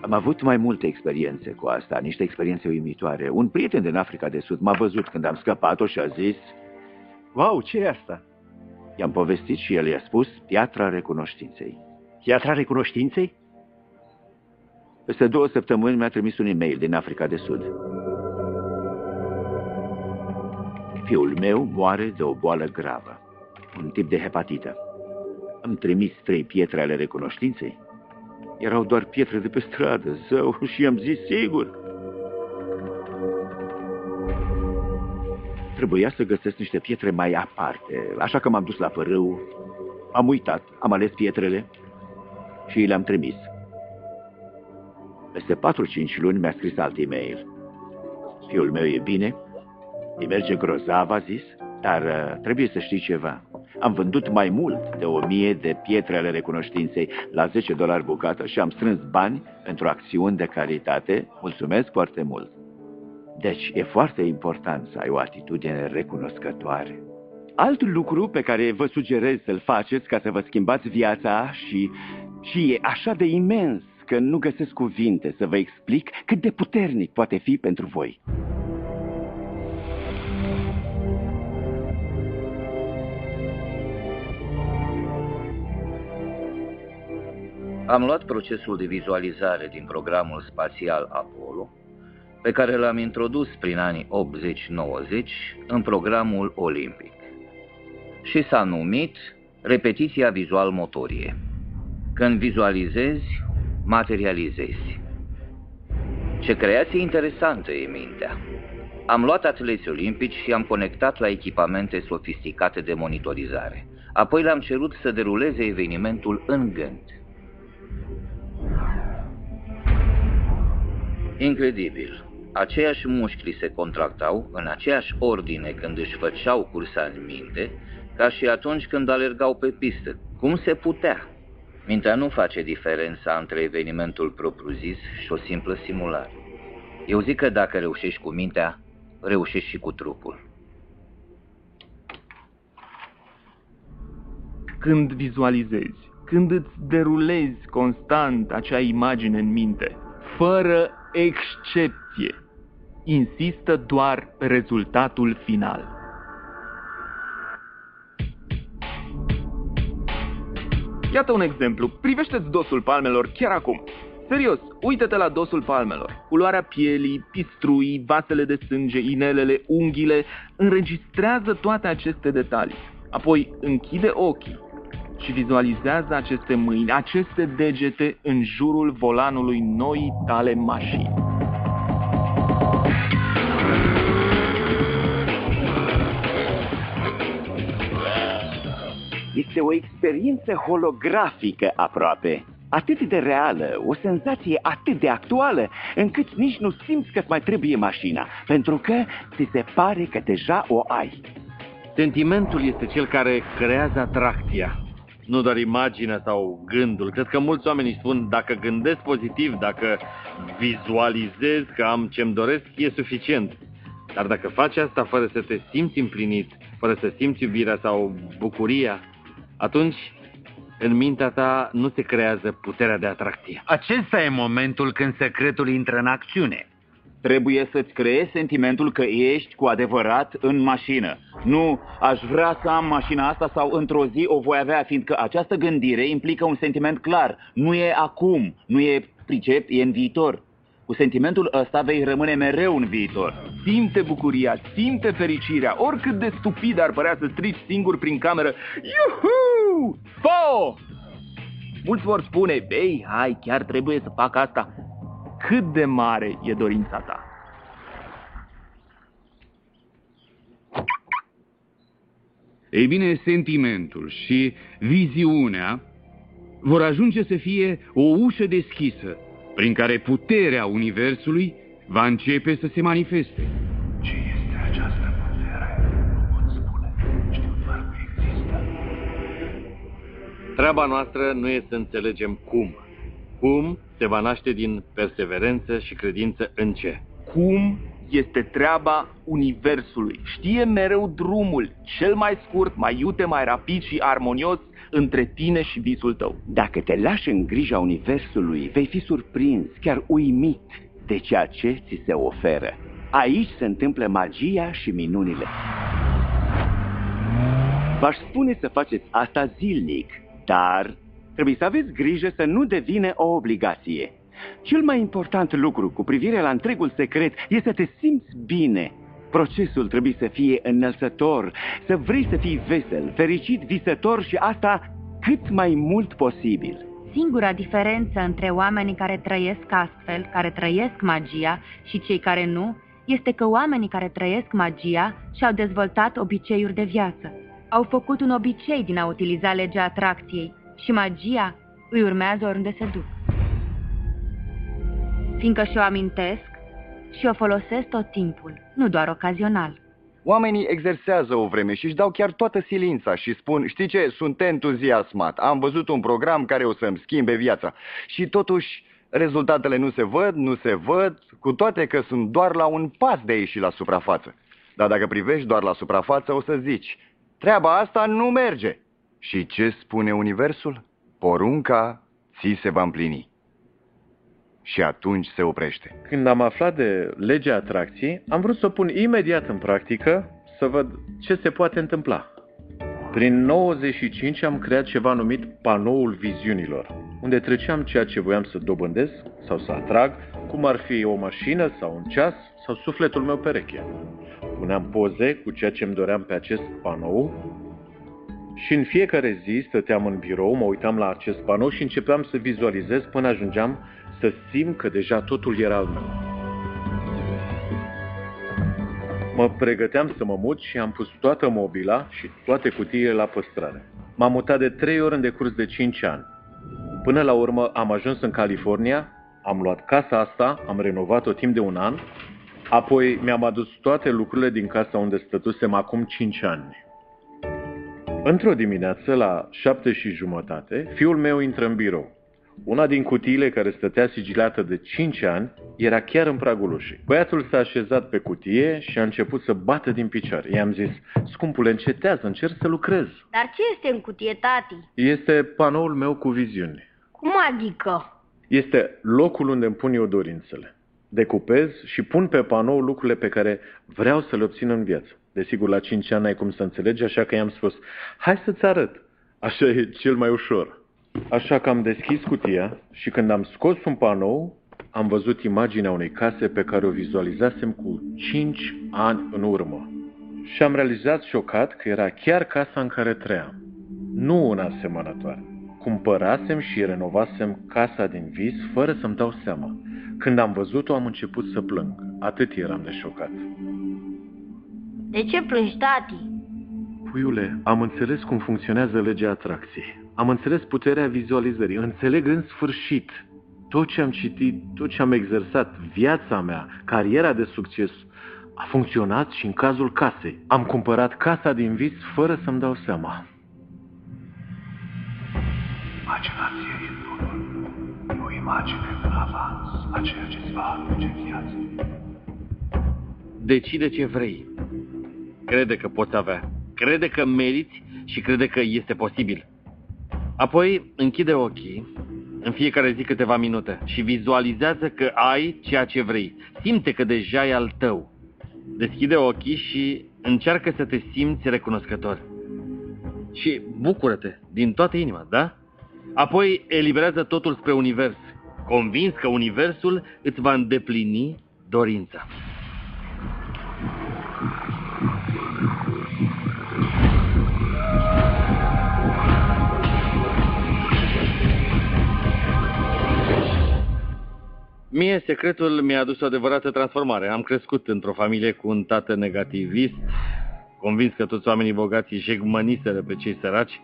Am avut mai multe experiențe cu asta, niște experiențe uimitoare. Un prieten din Africa de Sud m-a văzut când am scăpat-o și a zis Wow, ce e asta? I-am povestit și el i-a spus Piatra Recunoștinței. Piatra Recunoștinței? Peste două săptămâni mi-a trimis un e-mail din Africa de Sud. Fiul meu moare de o boală gravă, un tip de hepatită. Am trimis trei pietre ale recunoștinței. Erau doar pietre de pe stradă, zău, <laughs> și am zis sigur. Trebuia să găsesc niște pietre mai aparte, așa că m-am dus la fărâu, am uitat, am ales pietrele și le-am trimis. Peste 4-5 luni mi-a scris alt e-mail. Fiul meu e bine, îi merge grozav, a zis, dar uh, trebuie să știi ceva. Am vândut mai mult de o mie de pietre ale recunoștinței la 10 dolari bucată și am strâns bani pentru acțiuni de caritate. Mulțumesc foarte mult! Deci e foarte important să ai o atitudine recunoscătoare. Alt lucru pe care vă sugerez să-l faceți ca să vă schimbați viața și, și e așa de imens că nu găsesc cuvinte să vă explic cât de puternic poate fi pentru voi. Am luat procesul de vizualizare din programul spațial Apollo, pe care l-am introdus prin anii 80-90 în programul olimpic și s-a numit repetiția vizual motorie. Când vizualizezi, materializezi. Ce creație interesantă e mintea! Am luat atleți olimpici și am conectat la echipamente sofisticate de monitorizare. Apoi le-am cerut să deruleze evenimentul în gând. Incredibil! Aceiași mușchi se contractau în aceeași ordine când își făceau cursa în minte, ca și atunci când alergau pe pistă. Cum se putea? Mintea nu face diferența între evenimentul propriu-zis și o simplă simulare. Eu zic că dacă reușești cu mintea, reușești și cu trupul. Când vizualizezi, când îți derulezi constant acea imagine în minte, fără excepție, insistă doar pe rezultatul final. Iată un exemplu. Privește-ți dosul palmelor chiar acum. Serios, uită-te la dosul palmelor. Culoarea pielii, pistrui, vasele de sânge, inelele, unghiile, înregistrează toate aceste detalii. Apoi închide ochii și vizualizează aceste mâini, aceste degete în jurul volanului noii tale mașini. Este o experiență holografică aproape. Atât de reală, o senzație atât de actuală, încât nici nu simți că-ți mai trebuie mașina, pentru că ți se pare că deja o ai. Sentimentul este cel care creează atracția. nu doar imaginea sau gândul. Cred că mulți oameni spun, dacă gândesc pozitiv, dacă vizualizez că am ce-mi doresc, e suficient. Dar dacă faci asta fără să te simți împlinit, fără să simți iubirea sau bucuria, atunci în mintea ta nu se creează puterea de atracție. Acesta e momentul când secretul intră în acțiune. Trebuie să-ți creezi sentimentul că ești cu adevărat în mașină. Nu, aș vrea să am mașina asta sau într-o zi o voi avea, fiindcă această gândire implică un sentiment clar. Nu e acum, nu e, pricep, e în viitor. Cu sentimentul ăsta vei rămâne mereu în viitor. Simte bucuria, simte fericirea, oricât de stupid ar părea să strici singur prin cameră. Iuhu! Fo! Mulți vor spune, ei, hai, chiar trebuie să fac asta. Cât de mare e dorința ta? Ei bine, sentimentul și viziunea vor ajunge să fie o ușă deschisă prin care puterea Universului va începe să se manifeste. Ce este această putere? Nu pot spune. Știu doar că există. Treaba noastră nu e să înțelegem cum. Cum se va naște din perseverență și credință în ce. Cum este treaba Universului. Știe mereu drumul, cel mai scurt, mai iute, mai rapid și armonios între tine și visul tău. Dacă te lași în grija Universului, vei fi surprins, chiar uimit de ceea ce ți se oferă. Aici se întâmplă magia și minunile. V-aș spune să faceți asta zilnic, dar trebuie să aveți grijă să nu devine o obligație. Cel mai important lucru cu privire la întregul secret este să te simți bine. Procesul trebuie să fie înălțător, să vrei să fii vesel, fericit, visător și asta cât mai mult posibil. Singura diferență între oamenii care trăiesc astfel, care trăiesc magia, și cei care nu, este că oamenii care trăiesc magia și-au dezvoltat obiceiuri de viață. Au făcut un obicei din a utiliza legea atracției și magia îi urmează oriunde se duc. Fiindcă și-o amintesc și o folosesc tot timpul, nu doar ocazional. Oamenii exersează o vreme și își dau chiar toată silința și spun, știi ce, sunt entuziasmat, am văzut un program care o să-mi schimbe viața. Și totuși rezultatele nu se văd, nu se văd, cu toate că sunt doar la un pas de a ieși la suprafață. Dar dacă privești doar la suprafață, o să zici, treaba asta nu merge. Și ce spune Universul? Porunca ți se va împlini. Și atunci se oprește. Când am aflat de legea atracției, am vrut să o pun imediat în practică să văd ce se poate întâmpla. Prin 95 am creat ceva numit panoul viziunilor, unde treceam ceea ce voiam să dobândesc sau să atrag, cum ar fi o mașină sau un ceas sau sufletul meu pereche. Puneam poze cu ceea ce îmi doream pe acest panou și în fiecare zi stăteam în birou, mă uitam la acest panou și începeam să vizualizez până ajungeam să simt că deja totul era al meu. Mă pregăteam să mă mut și am pus toată mobila și toate cutiile la păstrare. M-am mutat de trei ori în decurs de cinci ani. Până la urmă am ajuns în California, am luat casa asta, am renovat-o timp de un an, apoi mi-am adus toate lucrurile din casa unde stătusem acum cinci ani. Într-o dimineață, la șapte și jumătate, fiul meu intră în birou. Una din cutiile care stătea sigilată de 5 ani era chiar în pragul ușii. Băiatul s-a așezat pe cutie și a început să bată din picioare. I-am zis, scumpule, încetează, încerc să lucrez. Dar ce este în cutie, tati? Este panoul meu cu viziuni. Cum adică? Este locul unde îmi pun eu dorințele. Decupez și pun pe panou lucrurile pe care vreau să le obțin în viață. Desigur, la 5 ani ai cum să înțelegi, așa că i-am spus, hai să-ți arăt. Așa e cel mai ușor. Așa că am deschis cutia și când am scos un panou, am văzut imaginea unei case pe care o vizualizasem cu 5 ani în urmă. Și am realizat șocat că era chiar casa în care trăiam. Nu una asemănătoare. Cumpărasem și renovasem casa din vis fără să-mi dau seama. Când am văzut-o, am început să plâng. Atât eram de șocat. De ce plângi, tati? Puiule, am înțeles cum funcționează legea atracției. Am înțeles puterea vizualizării. Înțeleg în sfârșit tot ce am citit, tot ce am exersat, viața mea, cariera de succes, a funcționat și în cazul casei. Am cumpărat casa din vis fără să-mi dau seama. Imaginație e bunul. E o imagine în avans a ceea ce îți va aduce viață. Decide ce vrei. Crede că poți avea. Crede că meriți și crede că este posibil. Apoi închide ochii în fiecare zi câteva minute și vizualizează că ai ceea ce vrei. Simte că deja e al tău. Deschide ochii și încearcă să te simți recunoscător. Și bucură-te din toată inima, da? Apoi eliberează totul spre univers, convins că universul îți va îndeplini dorința. Mie secretul mi-a adus o adevărată transformare. Am crescut într-o familie cu un tată negativist, convins că toți oamenii bogați își egmăniseră pe cei săraci,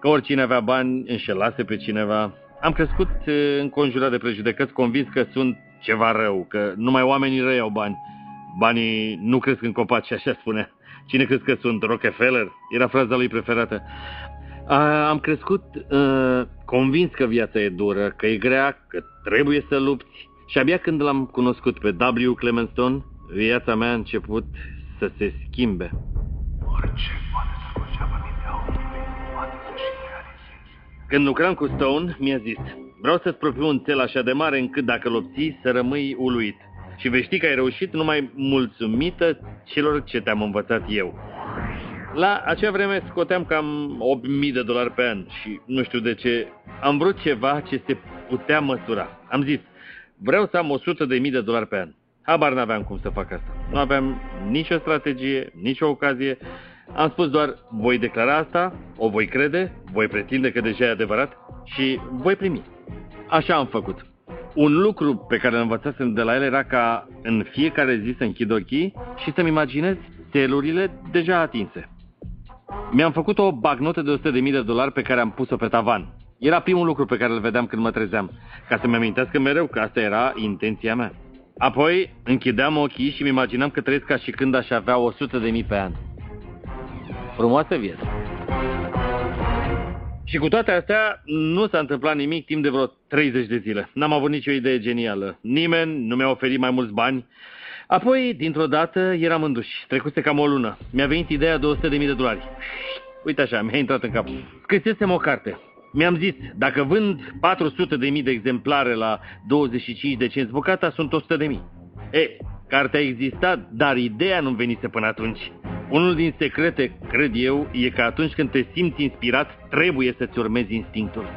că oricine avea bani înșelase pe cineva. Am crescut eh, înconjurat de prejudecăți, convins că sunt ceva rău, că numai oamenii răi au bani. Banii nu cresc în copaci, <laughs> așa spune. Cine crezi că sunt? Rockefeller? Era fraza lui preferată. A, am crescut uh, convins că viața e dură, că e grea, că trebuie să lupți. Și abia când l-am cunoscut pe W. Clement Stone, viața mea a început să se schimbe. Orice poate să conceapă mintea omului, poate să și realizeze. Când lucram cu Stone, mi-a zis, vreau să-ți propun un țel așa de mare încât dacă l obții să rămâi uluit. Și vei ști că ai reușit numai mulțumită celor ce te-am învățat eu. La acea vreme scoteam cam 8.000 de dolari pe an și nu știu de ce am vrut ceva ce se putea măsura. Am zis, vreau să am 100 de mii de dolari pe an. Habar n-aveam cum să fac asta. Nu aveam nicio strategie, nicio ocazie. Am spus doar, voi declara asta, o voi crede, voi pretinde că deja e adevărat și voi primi. Așa am făcut. Un lucru pe care îl învățasem de la el era ca în fiecare zi să închid ochii și să-mi imaginez telurile deja atinse. Mi-am făcut o bagnotă de 100.000 de dolari pe care am pus-o pe tavan. Era primul lucru pe care îl vedeam când mă trezeam, ca să-mi amintească mereu că asta era intenția mea. Apoi închideam ochii și mi imaginam că trăiesc ca și când aș avea 100 de mii pe an. Frumoasă viață. Și cu toate astea, nu s-a întâmplat nimic timp de vreo 30 de zile. N-am avut nicio idee genială. Nimeni nu mi-a oferit mai mulți bani. Apoi, dintr-o dată, eram în duș. Trecuse cam o lună. Mi-a venit ideea de 100 de mii de dolari. Uite așa, mi-a intrat în cap. Scrisesem o carte. Mi-am zis, dacă vând 400 de mii de exemplare la 25 de cenți bucata, sunt 100 de mii. E, cartea a existat, dar ideea nu venise până atunci. Unul din secrete, cred eu, e că atunci când te simți inspirat, trebuie să-ți urmezi instinctul.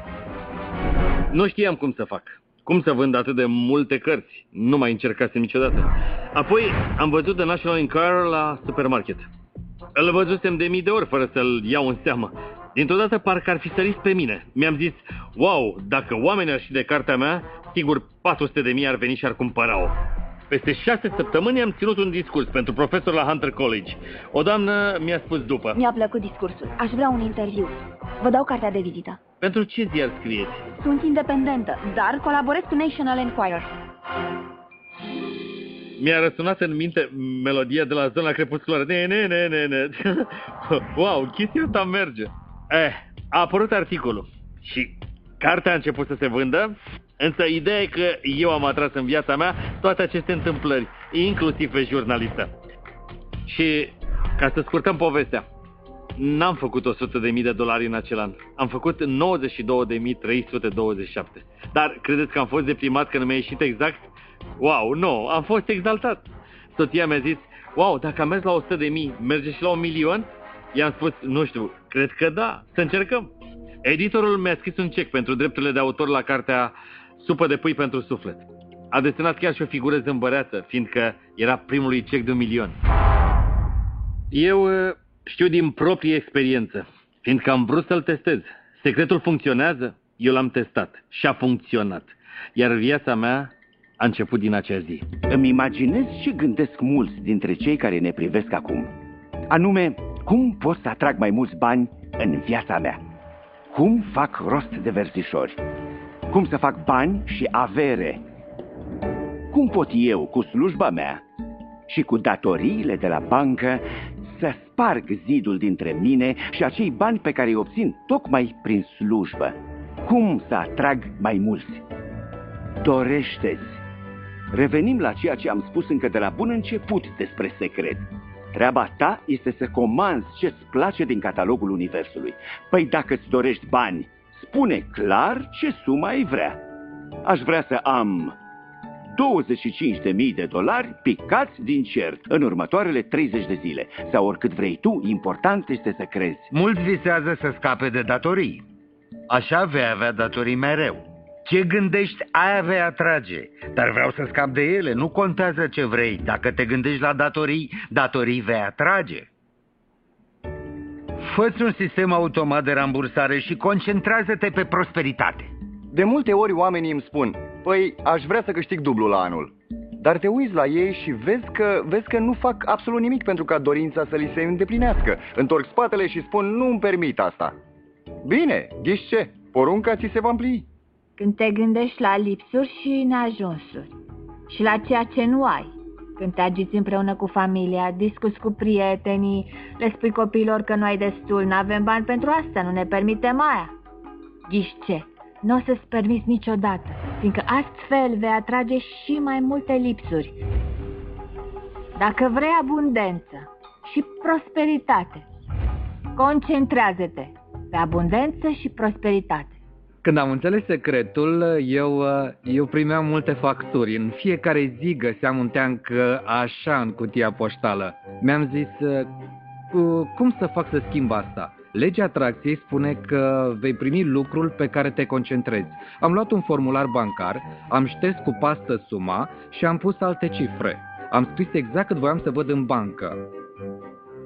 Nu știam cum să fac. Cum să vând atât de multe cărți? Nu mai încercasem niciodată. Apoi am văzut The National Enquirer la supermarket. Îl văzusem de mii de ori fără să-l iau în seamă. Dintr-o dată parcă ar fi sărit pe mine. Mi-am zis, wow, dacă oamenii ar ști de cartea mea, sigur 400 de mii ar veni și ar cumpăra-o. Peste șase săptămâni am ținut un discurs pentru profesor la Hunter College. O doamnă mi-a spus după. Mi-a plăcut discursul. Aș vrea un interviu. Vă dau cartea de vizită. Pentru ce ziar scrieți? Sunt independentă, dar colaborez cu National Enquirer. Mi-a răsunat în minte melodia de la zona crepusculară. Ne, ne, ne, ne, ne. <laughs> wow, chestia asta merge. Eh, a apărut articolul și cartea a început să se vândă, însă ideea e că eu am atras în viața mea toate aceste întâmplări, inclusiv pe jurnalistă. Și ca să scurtăm povestea, n-am făcut 100.000 de dolari în acel an. Am făcut 92.327. Dar credeți că am fost deprimat că nu mi-a ieșit exact? Wow, nu, am fost exaltat. Soția mi-a zis, wow, dacă am mers la 100.000, merge și la un milion? I-am spus, nu știu, cred că da, să încercăm. Editorul mi-a scris un cec pentru drepturile de autor la cartea Supă de pui pentru suflet. A desenat chiar și o figură zâmbăreață, fiindcă era primului cec de un milion. Eu uh, știu din proprie experiență, fiindcă am vrut să-l testez. Secretul funcționează? Eu l-am testat și a funcționat. Iar viața mea a început din acea zi. Îmi imaginez și gândesc mulți dintre cei care ne privesc acum. Anume, cum pot să atrag mai mulți bani în viața mea? Cum fac rost de verzișori? Cum să fac bani și avere? Cum pot eu, cu slujba mea și cu datoriile de la bancă, să sparg zidul dintre mine și acei bani pe care îi obțin tocmai prin slujbă? Cum să atrag mai mulți? Dorește-ți. Revenim la ceea ce am spus încă de la bun început despre secret. Treaba ta este să comanzi ce-ți place din catalogul Universului. Păi dacă îți dorești bani, spune clar ce sumă ai vrea. Aș vrea să am 25.000 de dolari picați din cer în următoarele 30 de zile. Sau oricât vrei tu, important este să crezi. Mulți visează să scape de datorii. Așa vei avea datorii mereu. Ce gândești, aia vei atrage. Dar vreau să scap de ele, nu contează ce vrei. Dacă te gândești la datorii, datorii vei atrage. Fă-ți un sistem automat de rambursare și concentrează-te pe prosperitate. De multe ori oamenii îmi spun, păi aș vrea să câștig dublu la anul. Dar te uiți la ei și vezi că, vezi că nu fac absolut nimic pentru ca dorința să li se îndeplinească. Întorc spatele și spun, nu îmi permit asta. Bine, ghiși ce? Porunca ți se va împlini. Când te gândești la lipsuri și neajunsuri și la ceea ce nu ai. Când te agiți împreună cu familia, discuți cu prietenii, le spui copiilor că nu ai destul, nu avem bani pentru asta, nu ne permitem aia. Ghiși ce? Nu o să-ți permiți niciodată, fiindcă astfel vei atrage și mai multe lipsuri. Dacă vrei abundență și prosperitate, concentrează-te pe abundență și prosperitate. Când am înțeles secretul, eu, uh, eu primeam multe facturi. În fiecare zi găseam un teanc uh, așa în cutia poștală. Mi-am zis, uh, cum să fac să schimb asta? Legea atracției spune că vei primi lucrul pe care te concentrezi. Am luat un formular bancar, am șters cu pastă suma și am pus alte cifre. Am scris exact cât voiam să văd în bancă.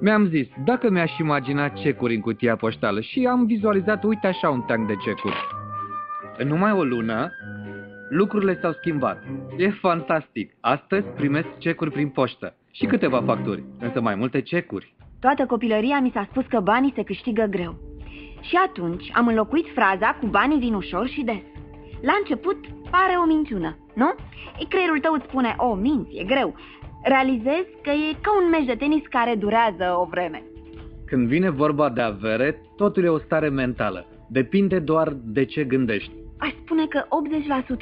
Mi-am zis, dacă mi-aș imagina cecuri în cutia poștală și am vizualizat, uite așa, un tank de cecuri. În numai o lună, lucrurile s-au schimbat. E fantastic. Astăzi primesc cecuri prin poștă și câteva facturi, însă mai multe cecuri. Toată copilăria mi s-a spus că banii se câștigă greu. Și atunci am înlocuit fraza cu banii vin ușor și des. La început pare o minciună, nu? E creierul tău îți spune, o, minți, e greu. Realizezi că e ca un meci de tenis care durează o vreme. Când vine vorba de avere, totul e o stare mentală. Depinde doar de ce gândești. Aș spune că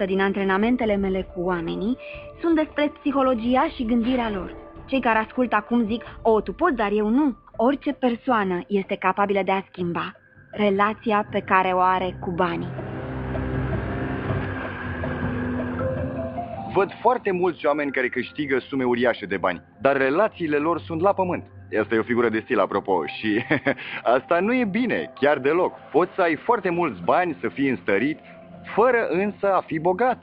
80% din antrenamentele mele cu oamenii sunt despre psihologia și gândirea lor. Cei care ascultă acum zic, o, tu poți, dar eu nu. Orice persoană este capabilă de a schimba relația pe care o are cu banii. Văd foarte mulți oameni care câștigă sume uriașe de bani, dar relațiile lor sunt la pământ. Asta e o figură de stil, apropo, <laughs> și asta nu e bine, chiar deloc. Poți să ai foarte mulți bani, să fii înstărit, fără însă a fi bogat.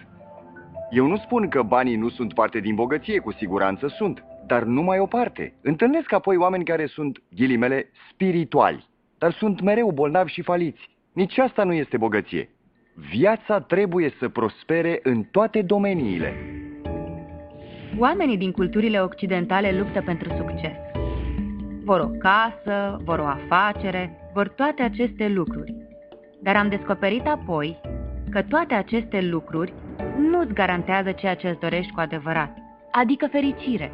Eu nu spun că banii nu sunt parte din bogăție, cu siguranță sunt, dar numai o parte. Întâlnesc apoi oameni care sunt, ghilimele, spirituali, dar sunt mereu bolnavi și faliți. Nici asta nu este bogăție. Viața trebuie să prospere în toate domeniile. Oamenii din culturile occidentale luptă pentru succes. Vor o casă, vor o afacere, vor toate aceste lucruri. Dar am descoperit apoi că toate aceste lucruri nu-ți garantează ceea ce îți dorești cu adevărat, adică fericire.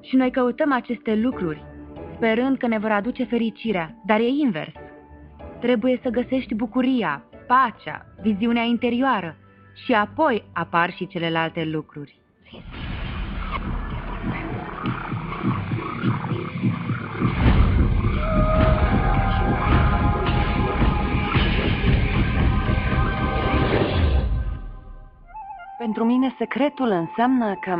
Și noi căutăm aceste lucruri, sperând că ne vor aduce fericirea, dar e invers. Trebuie să găsești bucuria, pacea, viziunea interioară și apoi apar și celelalte lucruri. Pentru mine secretul înseamnă că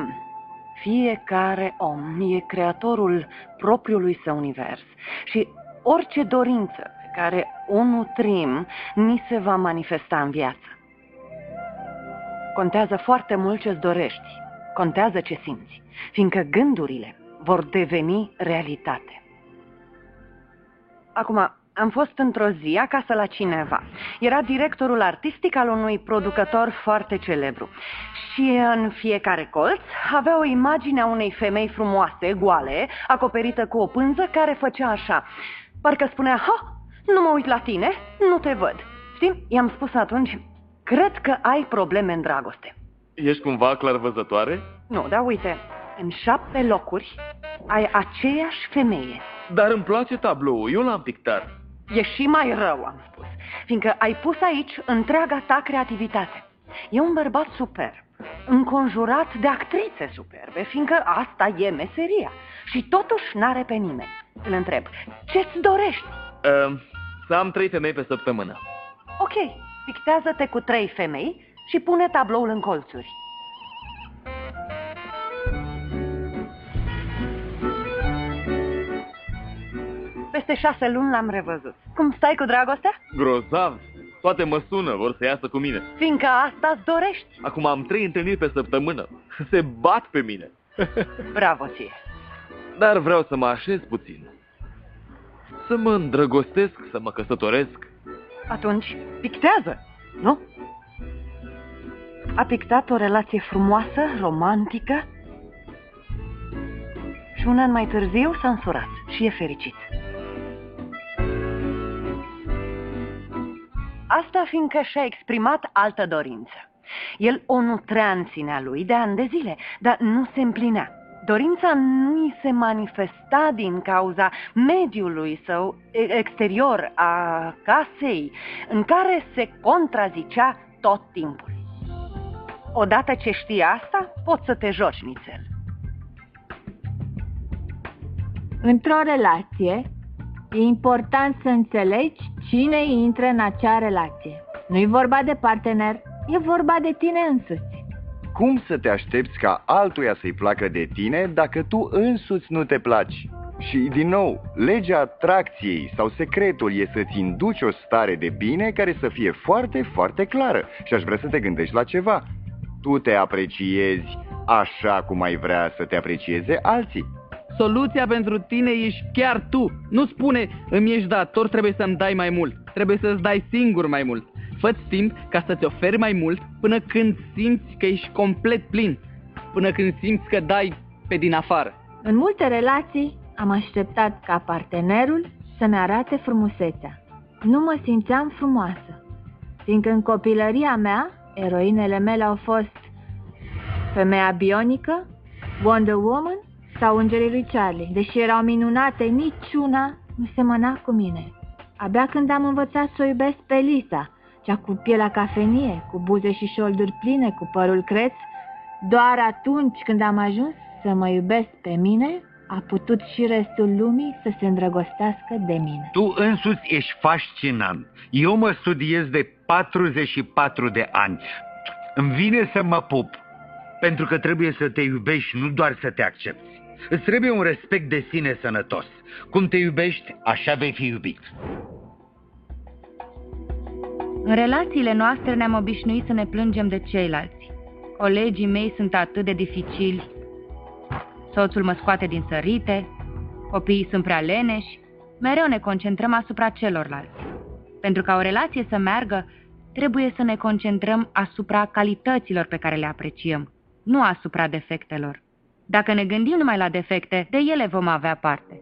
fiecare om e creatorul propriului său univers și orice dorință pe care o nutrim ni se va manifesta în viață. Contează foarte mult ce-ți dorești, contează ce simți, fiindcă gândurile vor deveni realitate. Acum, am fost într-o zi acasă la cineva. Era directorul artistic al unui producător foarte celebru. Și în fiecare colț avea o imagine a unei femei frumoase, goale, acoperită cu o pânză care făcea așa. Parcă spunea, ha, nu mă uit la tine, nu te văd. Știi, i-am spus atunci, cred că ai probleme în dragoste. Ești cumva clarvăzătoare? Nu, dar uite, în șapte locuri ai aceeași femeie. Dar îmi place tabloul, eu l-am pictat. E și mai rău, am spus, fiindcă ai pus aici întreaga ta creativitate. E un bărbat superb, înconjurat de actrițe superbe, fiindcă asta e meseria. Și totuși n-are pe nimeni. Îl întreb, ce-ți dorești? Uh, să am trei femei pe săptămână. Ok, pictează-te cu trei femei și pune tabloul în colțuri. Peste șase luni l-am revăzut. Cum stai cu dragostea? Grozav! Toate mă sună, vor să iasă cu mine. Fiindcă asta-ți dorești. Acum am trei întâlniri pe săptămână. <laughs> Se bat pe mine. <laughs> Bravo ție. Dar vreau să mă așez puțin. Să mă îndrăgostesc, să mă căsătoresc. Atunci, pictează, nu? A pictat o relație frumoasă, romantică și un an mai târziu s-a însurat și e fericit. Asta fiindcă și-a exprimat altă dorință. El o nutrea în sinea lui de ani de zile, dar nu se împlinea. Dorința nu îi se manifesta din cauza mediului său exterior, a casei, în care se contrazicea tot timpul. Odată ce știi asta, poți să te joci nițel. Într-o relație, e important să înțelegi cine intră în acea relație. Nu-i vorba de partener, e vorba de tine însuți. Cum să te aștepți ca altuia să-i placă de tine dacă tu însuți nu te placi? Și, din nou, legea atracției sau secretul e să-ți induci o stare de bine care să fie foarte, foarte clară. Și aș vrea să te gândești la ceva. Tu te apreciezi așa cum ai vrea să te aprecieze alții. Soluția pentru tine ești chiar tu. Nu spune, îmi ești dator, trebuie să-mi dai mai mult. Trebuie să-ți dai singur mai mult. Fă-ți timp ca să-ți oferi mai mult până când simți că ești complet plin. Până când simți că dai pe din afară. În multe relații am așteptat ca partenerul să-mi arate frumusețea. Nu mă simțeam frumoasă, fiindcă în copilăria mea, eroinele mele au fost femeia bionică, Wonder Woman sau Îngerii lui Charlie. Deși erau minunate, niciuna nu semăna cu mine. Abia când am învățat să o iubesc pe Lisa, cea cu pielea cafenie, cu buze și șolduri pline, cu părul creț, doar atunci când am ajuns să mă iubesc pe mine, a putut și restul lumii să se îndrăgostească de mine. Tu însuți ești fascinant. Eu mă studiez de 44 de ani. Îmi vine să mă pup, pentru că trebuie să te iubești, nu doar să te accepti. Îți trebuie un respect de sine sănătos. Cum te iubești, așa vei fi iubit. În relațiile noastre ne-am obișnuit să ne plângem de ceilalți. Colegii mei sunt atât de dificili. Soțul mă scoate din sărite, copiii sunt prea leneși, mereu ne concentrăm asupra celorlalți. Pentru ca o relație să meargă, trebuie să ne concentrăm asupra calităților pe care le apreciem, nu asupra defectelor. Dacă ne gândim numai la defecte, de ele vom avea parte.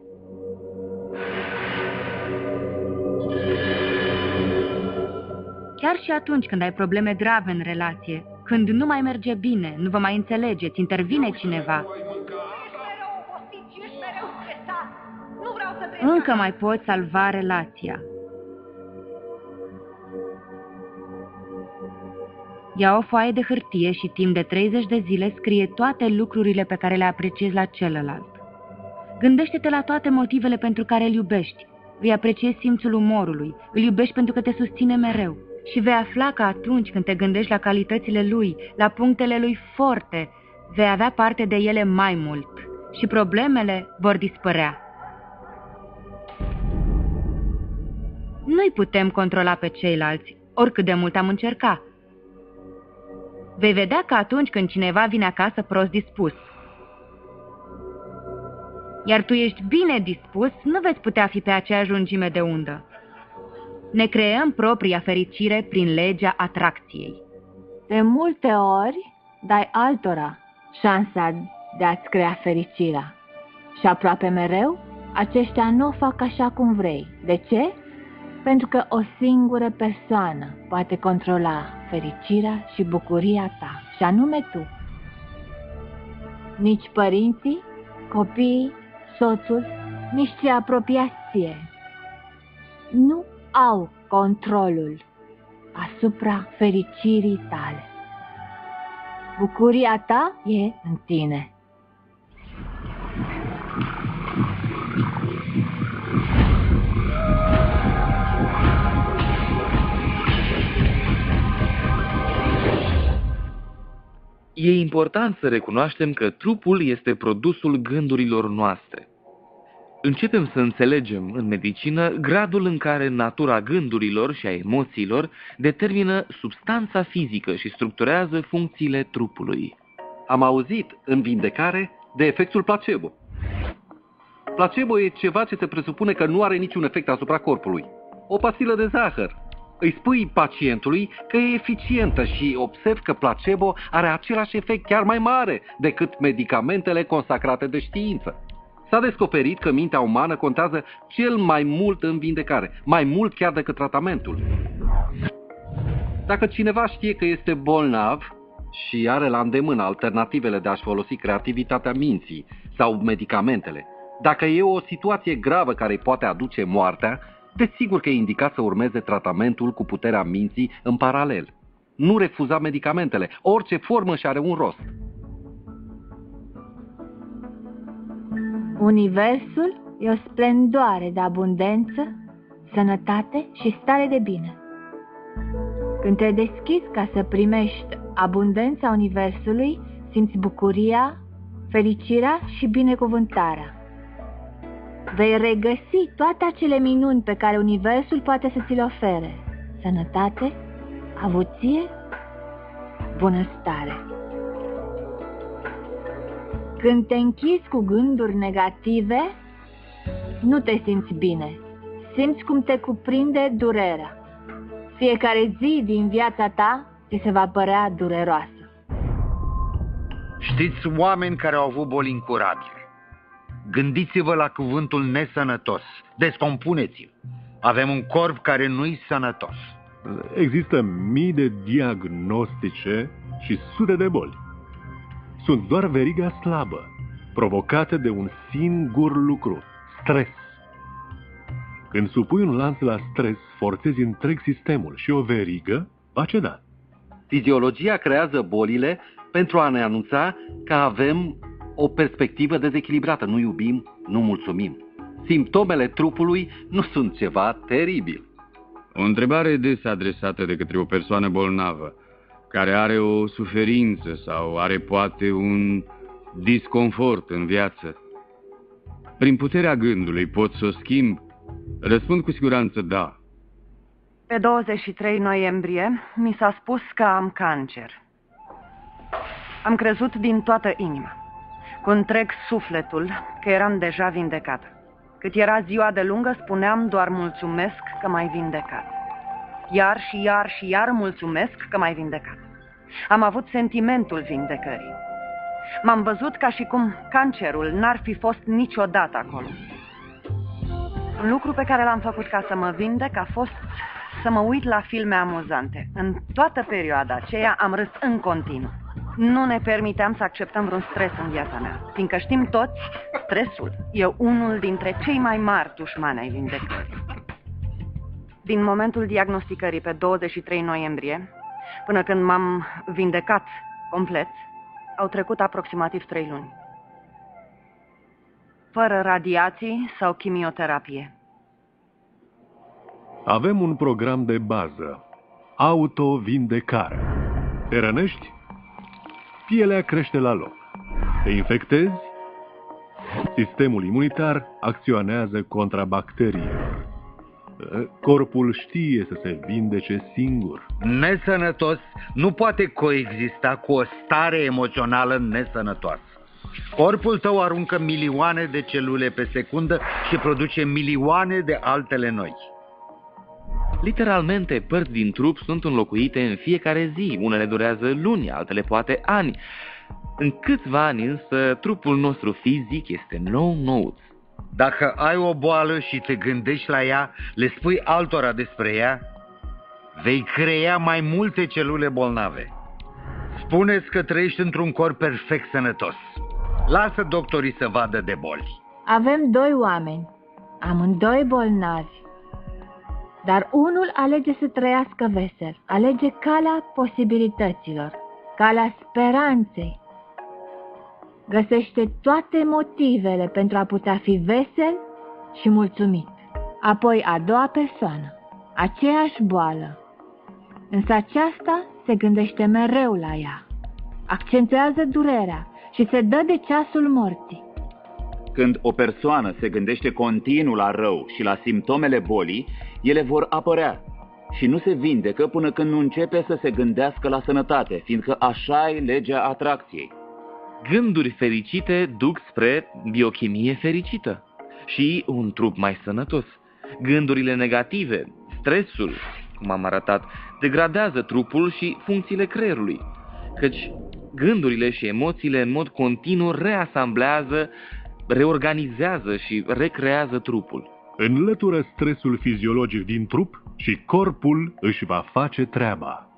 Chiar și atunci când ai probleme grave în relație, când nu mai merge bine, nu vă mai înțelegeți, intervine cineva, încă mai poți salva relația. Ia o foaie de hârtie și timp de 30 de zile scrie toate lucrurile pe care le apreciezi la celălalt. Gândește-te la toate motivele pentru care îl iubești. Îi apreciezi simțul umorului, îl iubești pentru că te susține mereu. Și vei afla că atunci când te gândești la calitățile lui, la punctele lui forte, vei avea parte de ele mai mult și problemele vor dispărea. Nu-i putem controla pe ceilalți, oricât de mult am încercat. Vei vedea că atunci când cineva vine acasă prost dispus, iar tu ești bine dispus, nu veți putea fi pe aceeași lungime de undă. Ne creăm propria fericire prin legea atracției. De multe ori dai altora șansa de a-ți crea fericirea. Și aproape mereu, aceștia nu o fac așa cum vrei. De ce? Pentru că o singură persoană poate controla fericirea și bucuria ta, și anume tu. Nici părinții, copiii, soțul, nici cei apropiați ție. nu au controlul asupra fericirii tale. Bucuria ta e în tine. E important să recunoaștem că trupul este produsul gândurilor noastre. Începem să înțelegem în medicină gradul în care natura gândurilor și a emoțiilor determină substanța fizică și structurează funcțiile trupului. Am auzit în vindecare de efectul placebo. Placebo e ceva ce se presupune că nu are niciun efect asupra corpului. O pastilă de zahăr. Îi spui pacientului că e eficientă și observ că placebo are același efect chiar mai mare decât medicamentele consacrate de știință. S-a descoperit că mintea umană contează cel mai mult în vindecare, mai mult chiar decât tratamentul. Dacă cineva știe că este bolnav și are la îndemână alternativele de a-și folosi creativitatea minții sau medicamentele, dacă e o situație gravă care îi poate aduce moartea, desigur că e indicat să urmeze tratamentul cu puterea minții în paralel. Nu refuza medicamentele, orice formă și are un rost. Universul e o splendoare de abundență, sănătate și stare de bine. Când te deschizi ca să primești abundența Universului, simți bucuria, fericirea și binecuvântarea. Vei regăsi toate acele minuni pe care Universul poate să ți le ofere. Sănătate, avuție, bunăstare. Când te închizi cu gânduri negative, nu te simți bine. Simți cum te cuprinde durerea. Fiecare zi din viața ta ți se va părea dureroasă. Știți oameni care au avut boli incurabile. Gândiți-vă la cuvântul nesănătos. Descompuneți-l. Avem un corp care nu-i sănătos. Există mii de diagnostice și sute de boli. Sunt doar veriga slabă, provocată de un singur lucru, stres. Când supui un lanț la stres, forțezi întreg sistemul și o verigă va ceda. Fiziologia creează bolile pentru a ne anunța că avem o perspectivă dezechilibrată. Nu iubim, nu mulțumim. Simptomele trupului nu sunt ceva teribil. O întrebare des adresată de către o persoană bolnavă, care are o suferință sau are poate un disconfort în viață. Prin puterea gândului pot să o schimb? Răspund cu siguranță da. Pe 23 noiembrie mi s-a spus că am cancer. Am crezut din toată inima, cu întreg sufletul, că eram deja vindecată. Cât era ziua de lungă, spuneam doar mulțumesc că m-ai vindecat. Iar și iar și iar mulțumesc că m-ai vindecat. Am avut sentimentul vindecării. M-am văzut ca și cum cancerul n-ar fi fost niciodată acolo. Un lucru pe care l-am făcut ca să mă vindec a fost să mă uit la filme amuzante. În toată perioada aceea am râs în continuu. Nu ne permiteam să acceptăm vreun stres în viața mea, fiindcă știm toți, stresul e unul dintre cei mai mari dușmani ai vindecării. Din momentul diagnosticării pe 23 noiembrie, până când m-am vindecat complet, au trecut aproximativ trei luni. Fără radiații sau chimioterapie. Avem un program de bază, autovindecare. Te rănești? Pielea crește la loc. Te infectezi? Sistemul imunitar acționează contra bacteriilor. Corpul știe să se vindece singur. Nesănătos nu poate coexista cu o stare emoțională nesănătoasă. Corpul tău aruncă milioane de celule pe secundă și produce milioane de altele noi. Literalmente, părți din trup sunt înlocuite în fiecare zi. Unele durează luni, altele poate ani. În câțiva ani însă, trupul nostru fizic este nou nouț. Dacă ai o boală și te gândești la ea, le spui altora despre ea, vei crea mai multe celule bolnave. Spuneți că trăiești într-un corp perfect sănătos. Lasă doctorii să vadă de boli. Avem doi oameni, amândoi bolnavi. Dar unul alege să trăiască vesel, alege calea posibilităților, calea speranței. Găsește toate motivele pentru a putea fi vesel și mulțumit. Apoi a doua persoană, aceeași boală, însă aceasta se gândește mereu la ea, accentuează durerea și se dă de ceasul morții. Când o persoană se gândește continuu la rău și la simptomele bolii, ele vor apărea și nu se vindecă până când nu începe să se gândească la sănătate, fiindcă așa e legea atracției. Gânduri fericite duc spre biochimie fericită și un trup mai sănătos. Gândurile negative, stresul, cum am arătat, degradează trupul și funcțiile creierului, căci gândurile și emoțiile în mod continuu reasamblează, reorganizează și recrează trupul. Înlătură stresul fiziologic din trup și corpul își va face treaba.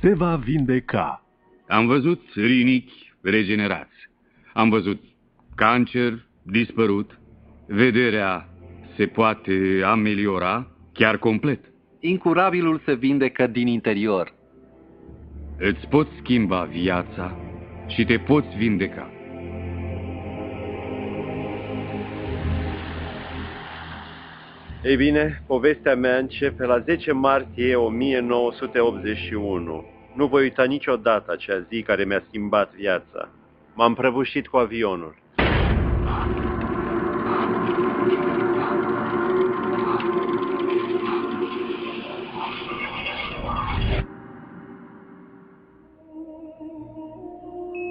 Se va vindeca. Am văzut rinichi regenerați. Am văzut cancer dispărut. Vederea se poate ameliora chiar complet. Incurabilul se vindecă din interior. Îți poți schimba viața și te poți vindeca. Ei bine, povestea mea începe la 10 martie 1981. Nu voi uita niciodată acea zi care mi-a schimbat viața. M-am prăbușit cu avionul.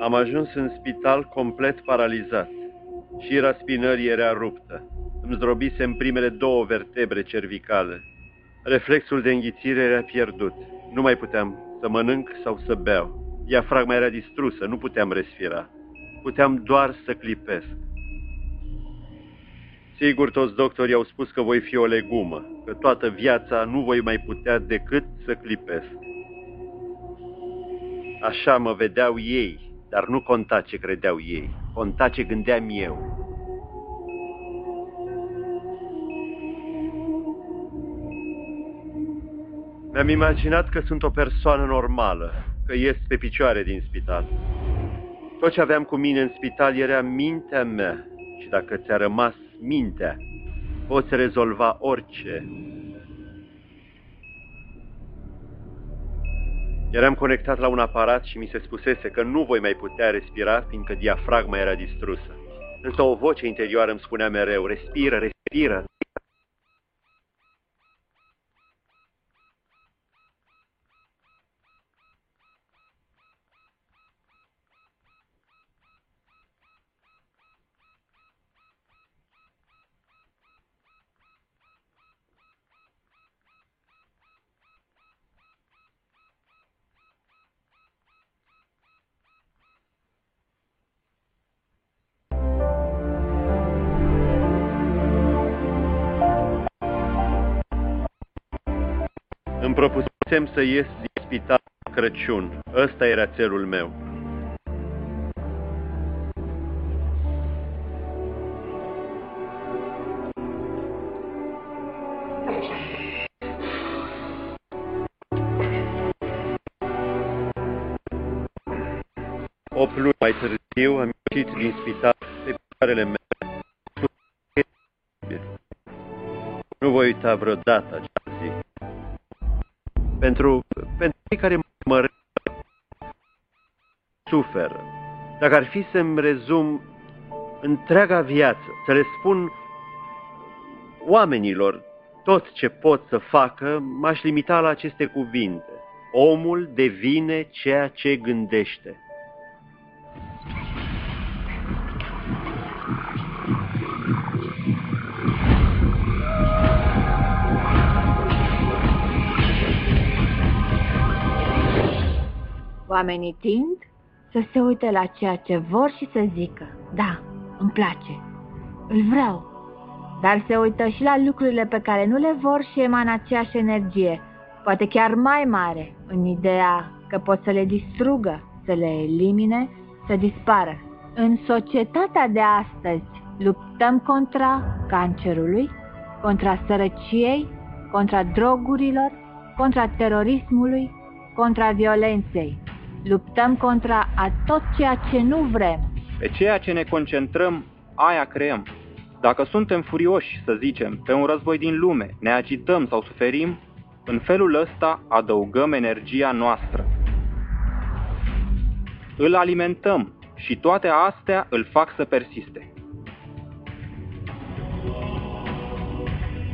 Am ajuns în spital complet paralizat. Șira spinării era ruptă. Îmi zdrobisem primele două vertebre cervicale. Reflexul de înghițire era pierdut. Nu mai puteam să mănânc sau să beau. Diafragma era distrusă, nu puteam respira. Puteam doar să clipesc. Sigur, toți doctorii au spus că voi fi o legumă, că toată viața nu voi mai putea decât să clipesc. Așa mă vedeau ei, dar nu conta ce credeau ei, conta ce gândeam eu. Mi-am imaginat că sunt o persoană normală, că ies pe picioare din spital. Tot ce aveam cu mine în spital era mintea mea și dacă ți-a rămas mintea, poți rezolva orice. Eram conectat la un aparat și mi se spusese că nu voi mai putea respira fiindcă diafragma era distrusă. Însă o voce interioară îmi spunea mereu, respiră, respiră, Îmi propusem să ies din spital Crăciun. Ăsta era țelul meu. Opt luni mai târziu am ieșit din spital pe picioarele mele. Nu voi uita vreodată acea zi pentru, pentru cei care mă suferă. Dacă ar fi să-mi rezum întreaga viață, să le spun oamenilor tot ce pot să facă, m-aș limita la aceste cuvinte. Omul devine ceea ce gândește. Oamenii tind să se uite la ceea ce vor și să zică, da, îmi place, îl vreau, dar se uită și la lucrurile pe care nu le vor și emană aceeași energie, poate chiar mai mare, în ideea că pot să le distrugă, să le elimine, să dispară. În societatea de astăzi luptăm contra cancerului, contra sărăciei, contra drogurilor, contra terorismului, contra violenței. Luptăm contra a tot ceea ce nu vrem. Pe ceea ce ne concentrăm, aia creăm. Dacă suntem furioși, să zicem, pe un război din lume, ne agităm sau suferim, în felul ăsta adăugăm energia noastră. Îl alimentăm și toate astea îl fac să persiste.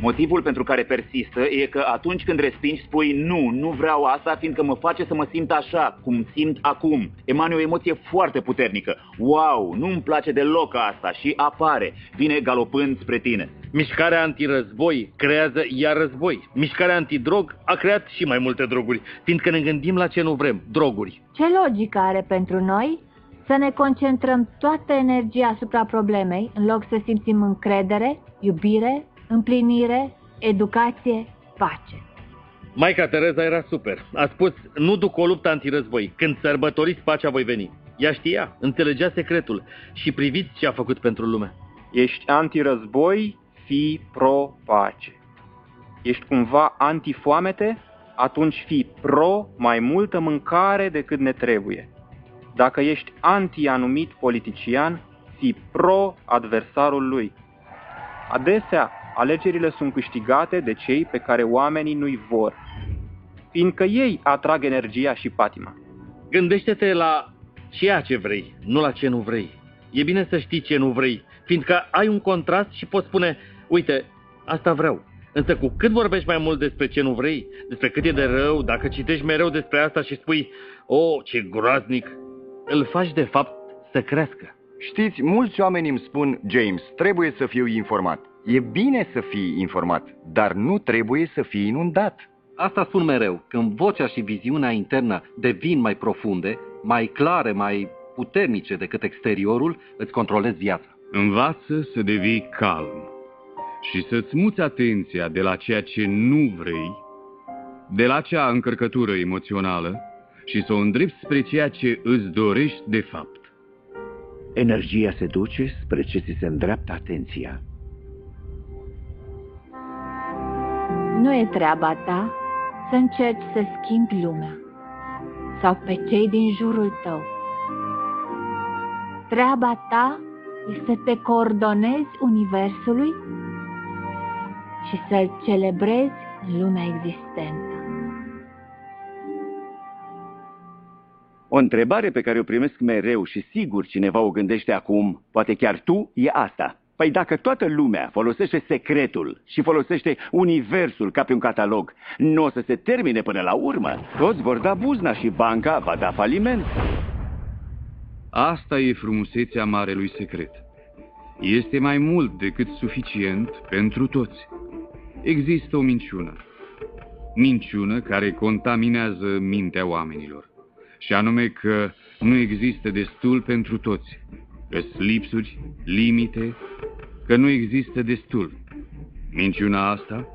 Motivul pentru care persistă e că atunci când respingi spui nu, nu vreau asta, fiindcă mă face să mă simt așa, cum simt acum. Emane o emoție foarte puternică. Wow, nu-mi place deloc asta și apare, vine galopând spre tine. Mișcarea antirăzboi creează iar război. Mișcarea antidrog a creat și mai multe droguri, fiindcă ne gândim la ce nu vrem, droguri. Ce logică are pentru noi să ne concentrăm toată energia asupra problemei în loc să simțim încredere, iubire, împlinire, educație, pace. Maica Tereza era super. A spus, nu duc o luptă antirăzboi. Când sărbătoriți pacea voi veni. Ea știa, înțelegea secretul și priviți ce a făcut pentru lume. Ești antirăzboi, fii pro-pace. Ești cumva antifoamete? Atunci fii pro mai multă mâncare decât ne trebuie. Dacă ești anti-anumit politician, fii pro-adversarul lui. Adesea, alegerile sunt câștigate de cei pe care oamenii nu-i vor, fiindcă ei atrag energia și patima. Gândește-te la ceea ce vrei, nu la ce nu vrei. E bine să știi ce nu vrei, fiindcă ai un contrast și poți spune, uite, asta vreau. Însă cu cât vorbești mai mult despre ce nu vrei, despre cât e de rău, dacă citești mereu despre asta și spui, oh, ce groaznic, îl faci de fapt să crească. Știți, mulți oameni îmi spun, James, trebuie să fiu informat. E bine să fii informat, dar nu trebuie să fii inundat. Asta spun mereu, când vocea și viziunea internă devin mai profunde, mai clare, mai puternice decât exteriorul, îți controlezi viața. Învață să devii calm și să-ți muți atenția de la ceea ce nu vrei, de la acea încărcătură emoțională și să o îndrepți spre ceea ce îți dorești de fapt. Energia se duce spre ce ți se îndreaptă atenția. Nu e treaba ta să încerci să schimbi lumea sau pe cei din jurul tău. Treaba ta e să te coordonezi Universului și să-l celebrezi în lumea existentă. O întrebare pe care o primesc mereu și sigur cineva o gândește acum, poate chiar tu, e asta. Păi dacă toată lumea folosește secretul și folosește universul ca pe un catalog, nu o să se termine până la urmă. Toți vor da buzna și banca va da faliment. Asta e frumusețea marelui secret. Este mai mult decât suficient pentru toți. Există o minciună. Minciună care contaminează mintea oamenilor. Și anume că nu există destul pentru toți. Că lipsuri, limite, că nu există destul. Minciuna asta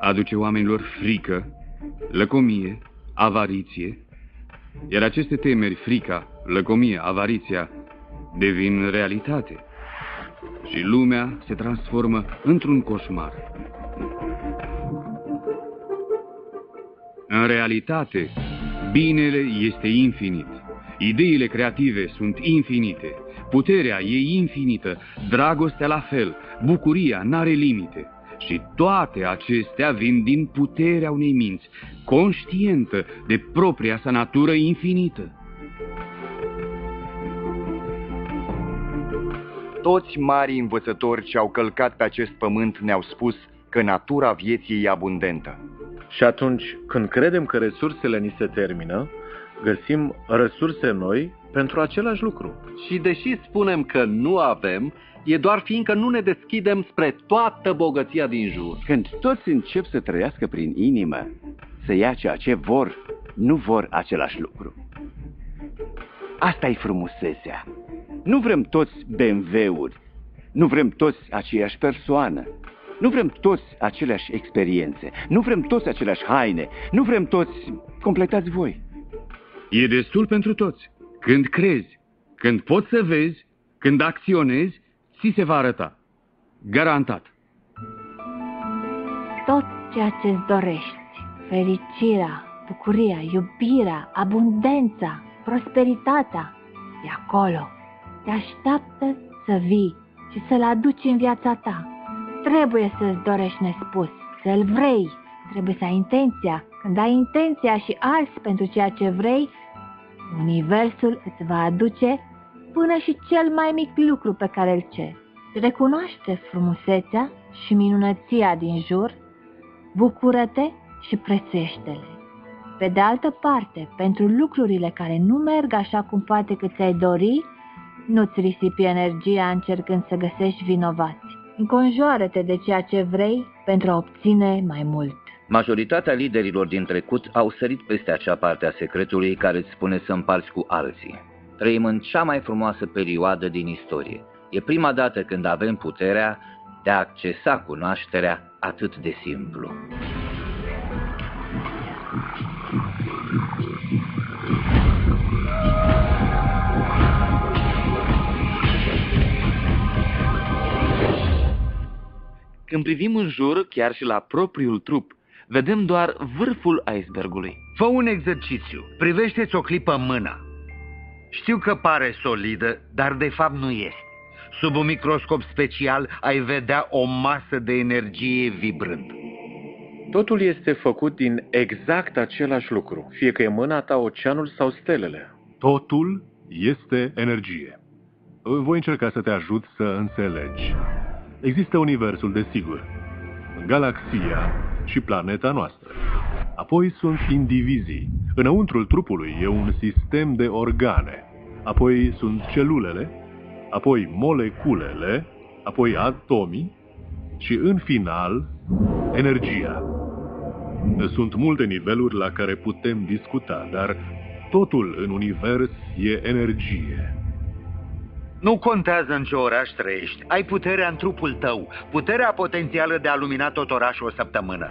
aduce oamenilor frică, lăcomie, avariție, iar aceste temeri, frica, lăcomia, avariția, devin realitate și lumea se transformă într-un coșmar. În realitate, binele este infinit. Ideile creative sunt infinite. Puterea e infinită, dragostea la fel, bucuria n-are limite. Și toate acestea vin din puterea unei minți, conștientă de propria sa natură infinită. Toți mari învățători ce au călcat pe acest pământ ne-au spus că natura vieții e abundentă. Și atunci, când credem că resursele ni se termină, găsim resurse noi pentru același lucru. Și deși spunem că nu avem, e doar fiindcă nu ne deschidem spre toată bogăția din jur. Când toți încep să trăiască prin inimă, să ia ceea ce vor, nu vor același lucru. Asta e frumusețea. Nu vrem toți BMW-uri, nu vrem toți aceeași persoană, nu vrem toți aceleași experiențe, nu vrem toți aceleași haine, nu vrem toți... Completați voi. E destul pentru toți. Când crezi, când poți să vezi, când acționezi, ți se va arăta. Garantat. Tot ceea ce îți dorești. Fericirea, bucuria, iubirea, abundența, prosperitatea e acolo. Te așteaptă să vii și să-l aduci în viața ta. Trebuie să-ți dorești nespus, să-l vrei, trebuie să ai intenția. Când ai intenția și alți pentru ceea ce vrei, Universul îți va aduce până și cel mai mic lucru pe care îl ceri. Recunoaște frumusețea și minunăția din jur, bucură-te și prețuiește-le. Pe de altă parte, pentru lucrurile care nu merg așa cum poate că ți-ai dori, nu-ți risipi energia încercând să găsești vinovați. Înconjoară-te de ceea ce vrei pentru a obține mai mult. Majoritatea liderilor din trecut au sărit peste acea parte a secretului care îți spune să împarți cu alții. Trăim în cea mai frumoasă perioadă din istorie. E prima dată când avem puterea de a accesa cunoașterea atât de simplu. Când privim în jur, chiar și la propriul trup, vedem doar vârful icebergului. Fă un exercițiu. Privește-ți o clipă mâna. Știu că pare solidă, dar de fapt nu este. Sub un microscop special ai vedea o masă de energie vibrând. Totul este făcut din exact același lucru, fie că e mâna ta, oceanul sau stelele. Totul este energie. Voi încerca să te ajut să înțelegi. Există universul, desigur, galaxia și planeta noastră. Apoi sunt indivizii. Înăuntrul trupului e un sistem de organe. Apoi sunt celulele, apoi moleculele, apoi atomii și, în final, energia. Sunt multe niveluri la care putem discuta, dar totul în univers e energie. Nu contează în ce oraș trăiești. Ai puterea în trupul tău, puterea potențială de a lumina tot orașul o săptămână.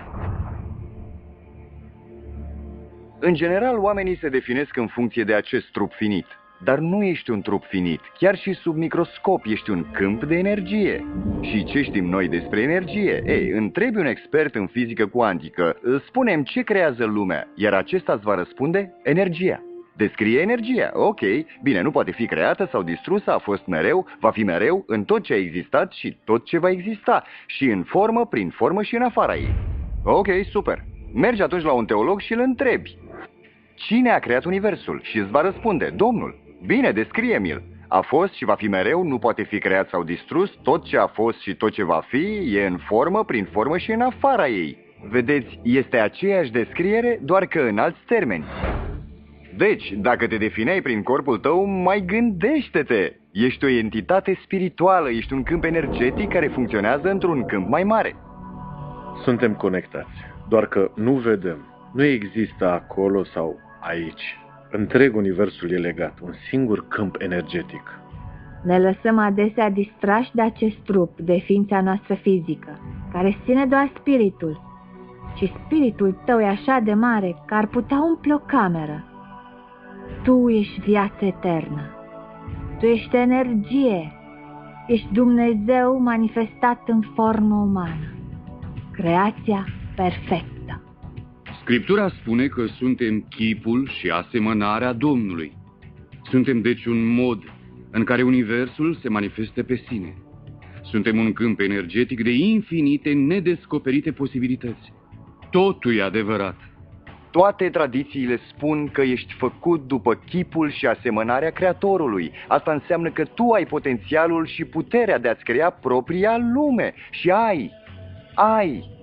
În general, oamenii se definesc în funcție de acest trup finit. Dar nu ești un trup finit. Chiar și sub microscop ești un câmp de energie. Și ce știm noi despre energie? Ei, întrebi un expert în fizică cuantică, spunem ce creează lumea, iar acesta îți va răspunde energia. Descrie energia. Ok, bine, nu poate fi creată sau distrusă, a fost mereu, va fi mereu în tot ce a existat și tot ce va exista. Și în formă, prin formă și în afara ei. Ok, super. Mergi atunci la un teolog și îl întrebi. Cine a creat Universul? Și îți va răspunde, Domnul. Bine, descrie-mi-l. A fost și va fi mereu, nu poate fi creat sau distrus, tot ce a fost și tot ce va fi e în formă, prin formă și în afara ei. Vedeți, este aceeași descriere, doar că în alți termeni. Deci, dacă te defineai prin corpul tău, mai gândește-te! Ești o entitate spirituală, ești un câmp energetic care funcționează într-un câmp mai mare. Suntem conectați, doar că nu vedem. Nu există acolo sau aici. Întreg universul e legat, un singur câmp energetic. Ne lăsăm adesea distrași de acest trup, de ființa noastră fizică, care ține doar spiritul. Și spiritul tău e așa de mare că ar putea umple o cameră. Tu ești viață eternă. Tu ești energie. Ești Dumnezeu manifestat în formă umană. Creația perfectă. Scriptura spune că suntem chipul și asemănarea Domnului. Suntem deci un mod în care Universul se manifestă pe sine. Suntem un câmp energetic de infinite, nedescoperite posibilități. Totul e adevărat. Toate tradițiile spun că ești făcut după chipul și asemănarea Creatorului. Asta înseamnă că tu ai potențialul și puterea de a-ți crea propria lume. Și ai, ai.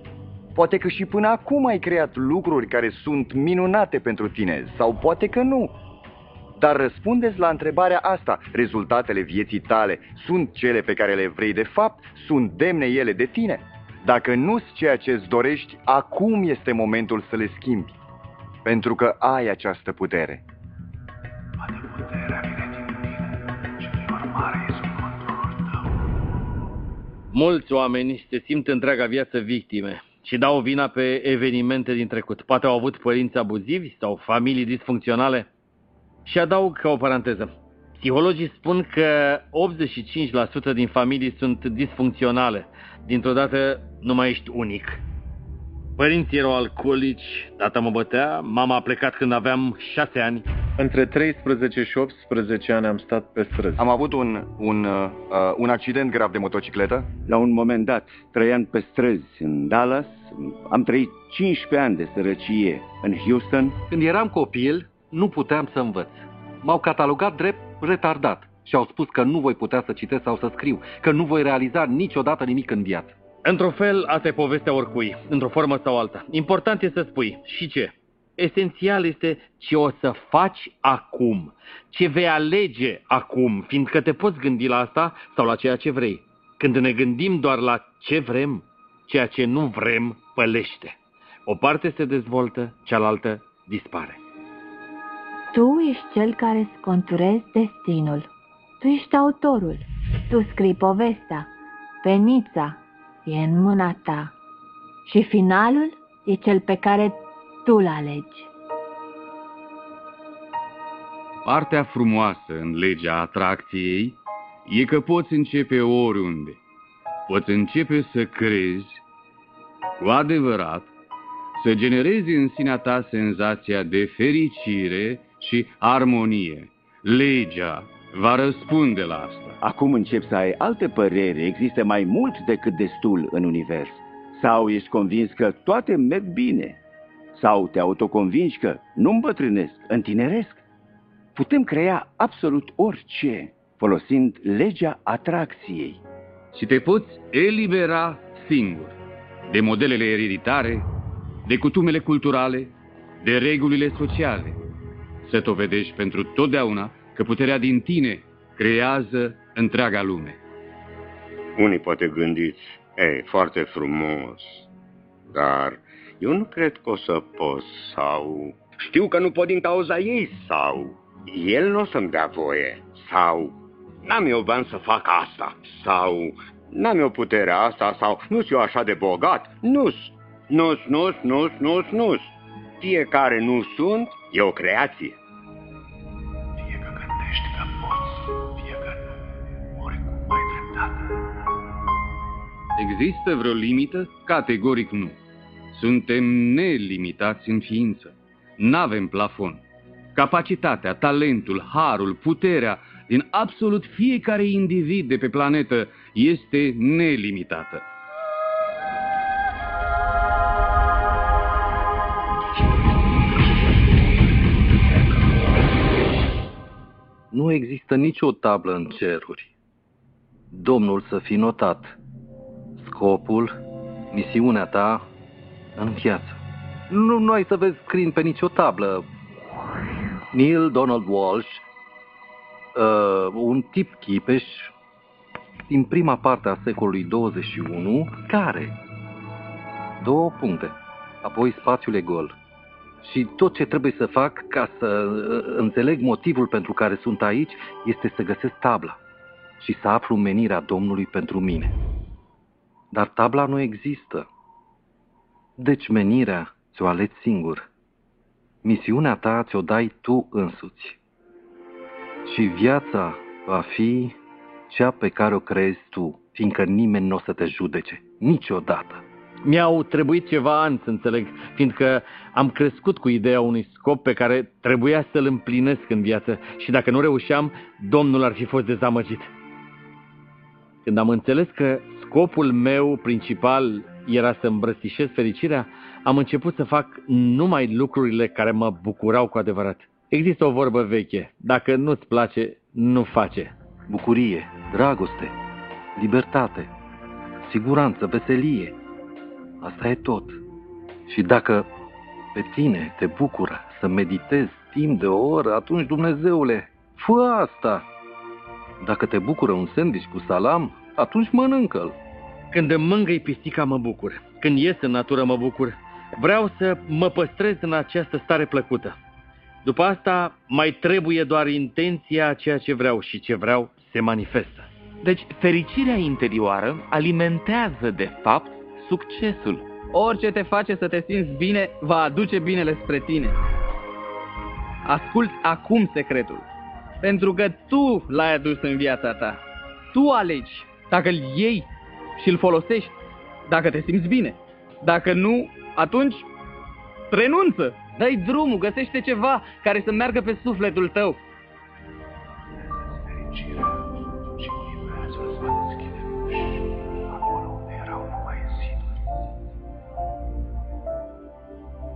Poate că și până acum ai creat lucruri care sunt minunate pentru tine, sau poate că nu. Dar răspundeți la întrebarea asta. Rezultatele vieții tale sunt cele pe care le vrei de fapt? Sunt demne ele de tine? Dacă nu-s ceea ce îți dorești, acum este momentul să le schimbi pentru că ai această putere. Poate puterea vine din tine, cel mai mare e sub controlul tău. Mulți oameni se simt întreaga viață victime și dau vina pe evenimente din trecut. Poate au avut părinți abuzivi sau familii disfuncționale. Și adaug ca o paranteză. Psihologii spun că 85% din familii sunt disfuncționale. Dintr-o dată nu mai ești unic. Părinții erau alcoolici, tata mă bătea, mama a plecat când aveam șase ani. Între 13 și 18 ani am stat pe străzi. Am avut un, un, uh, un accident grav de motocicletă. La un moment dat, trăiam pe străzi în Dallas, am trăit 15 ani de sărăcie în Houston. Când eram copil, nu puteam să învăț. M-au catalogat drept retardat și au spus că nu voi putea să citesc sau să scriu, că nu voi realiza niciodată nimic în viață. Într-un fel, asta e povestea oricui, într-o formă sau alta. Important e să spui și ce. Esențial este ce o să faci acum, ce vei alege acum, fiindcă te poți gândi la asta sau la ceea ce vrei. Când ne gândim doar la ce vrem, ceea ce nu vrem pălește. O parte se dezvoltă, cealaltă dispare. Tu ești cel care îți conturezi destinul. Tu ești autorul. Tu scrii povestea. Penița e în mâna ta. Și finalul e cel pe care tu-l alegi. Partea frumoasă în legea atracției e că poți începe oriunde. Poți începe să crezi cu adevărat, să generezi în sinea ta senzația de fericire și armonie. Legea va răspunde la asta. Acum încep să ai alte păreri, există mai mult decât destul în univers. Sau ești convins că toate merg bine. Sau te autoconvingi că nu îmbătrânesc, întineresc. Putem crea absolut orice folosind legea atracției. Și te poți elibera singur de modelele ereditare, de cutumele culturale, de regulile sociale. Să dovedești pentru totdeauna că puterea din tine creează întreaga lume. Unii poate gândiți, e, foarte frumos, dar eu nu cred că o să pot sau știu că nu pot din cauza ei sau el nu o să-mi dea voie sau n-am eu bani să fac asta sau n-am eu puterea asta sau nu sunt eu așa de bogat. Nu-s, nu-s, nu-s, nu-s, nu-s, nu-s. Fiecare nu sunt, e o creație. Există vreo limită? Categoric nu. Suntem nelimitați în ființă. N-avem plafon. Capacitatea, talentul, harul, puterea din absolut fiecare individ de pe planetă este nelimitată. Nu există nicio tablă în ceruri. Domnul să fi notat scopul, misiunea ta în viață. Nu, nu ai să vezi scrin pe nicio tablă. Neil Donald Walsh, uh, un tip chipeș din prima parte a secolului 21, care două puncte, apoi spațiul e gol. Și tot ce trebuie să fac ca să uh, înțeleg motivul pentru care sunt aici este să găsesc tabla și să aflu menirea Domnului pentru mine. Dar tabla nu există. Deci menirea ți-o alegi singur. Misiunea ta ți-o dai tu însuți. Și viața va fi cea pe care o crezi tu, fiindcă nimeni nu o să te judece, niciodată. Mi-au trebuit ceva ani să înțeleg, fiindcă am crescut cu ideea unui scop pe care trebuia să-l împlinesc în viață și dacă nu reușeam, Domnul ar fi fost dezamăgit. Când am înțeles că scopul meu principal era să îmbrățișez fericirea, am început să fac numai lucrurile care mă bucurau cu adevărat. Există o vorbă veche, dacă nu-ți place, nu face. Bucurie, dragoste, libertate, siguranță, veselie. Asta e tot. Și dacă pe tine te bucură să meditezi timp de o oră, atunci, Dumnezeule, fă asta. Dacă te bucură un sandwich cu salam, atunci mănâncă-l. Când îmi mângâi pisica, mă bucur. Când ies în natură, mă bucur. Vreau să mă păstrez în această stare plăcută. După asta, mai trebuie doar intenția a ceea ce vreau și ce vreau se manifestă. Deci, fericirea interioară alimentează, de fapt, succesul. Orice te face să te simți bine, va aduce binele spre tine. Asculți acum secretul. Pentru că tu l-ai adus în viața ta. Tu alegi dacă îl iei și îl folosești dacă te simți bine. Dacă nu, atunci renunță. Dă-i drumul, găsește ceva care să meargă pe sufletul tău.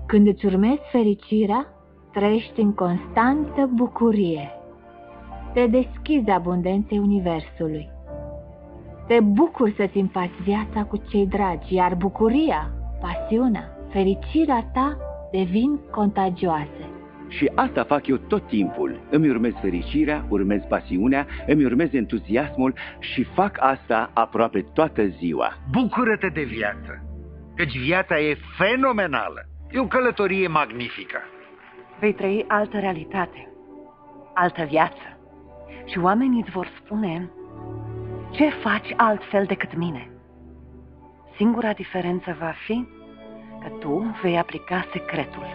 Când îți urmezi fericirea, trăiești în constantă bucurie. Te deschizi abundenței Universului. Te bucuri să-ți împaci viața cu cei dragi, iar bucuria, pasiunea, fericirea ta devin contagioase. Și asta fac eu tot timpul. Îmi urmez fericirea, urmez pasiunea, îmi urmez entuziasmul și fac asta aproape toată ziua. Bucură-te de viață, căci viața e fenomenală. E o călătorie magnifică. Vei trăi altă realitate, altă viață. Și oamenii îți vor spune ce faci altfel decât mine. Singura diferență va fi că tu vei aplica secretul.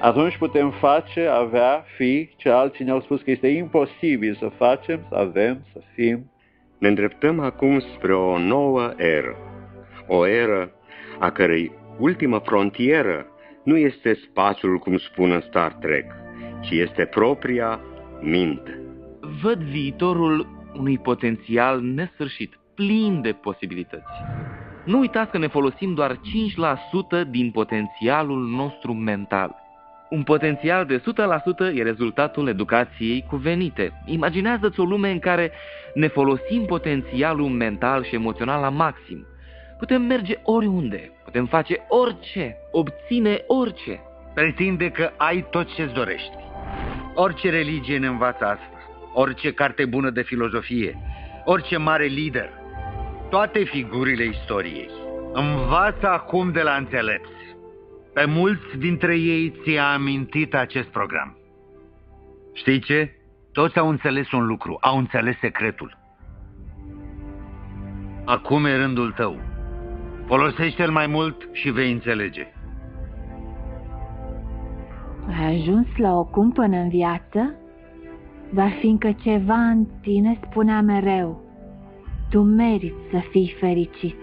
Atunci putem face, avea, fi ce alții ne-au spus că este imposibil să facem, să avem, să fim. Ne îndreptăm acum spre o nouă eră. O eră a cărei ultimă frontieră nu este spațiul cum spun în Star Trek, ci este propria minte. Văd viitorul unui potențial nesfârșit, plin de posibilități. Nu uitați că ne folosim doar 5% din potențialul nostru mental. Un potențial de 100% e rezultatul educației cuvenite. Imaginează-ți o lume în care ne folosim potențialul mental și emoțional la maxim. Putem merge oriunde, putem face orice, obține orice. Pretinde că ai tot ce-ți dorești. Orice religie ne învață asta, orice carte bună de filozofie, orice mare lider, toate figurile istoriei. Învață acum de la înțelepți. Pe mulți dintre ei ți-a amintit acest program. Știi ce? Toți au înțeles un lucru, au înțeles secretul. Acum e rândul tău. Folosește-l mai mult și vei înțelege. Ai ajuns la o cumpănă în viață, dar fiindcă ceva în tine spunea mereu, tu meriți să fii fericit.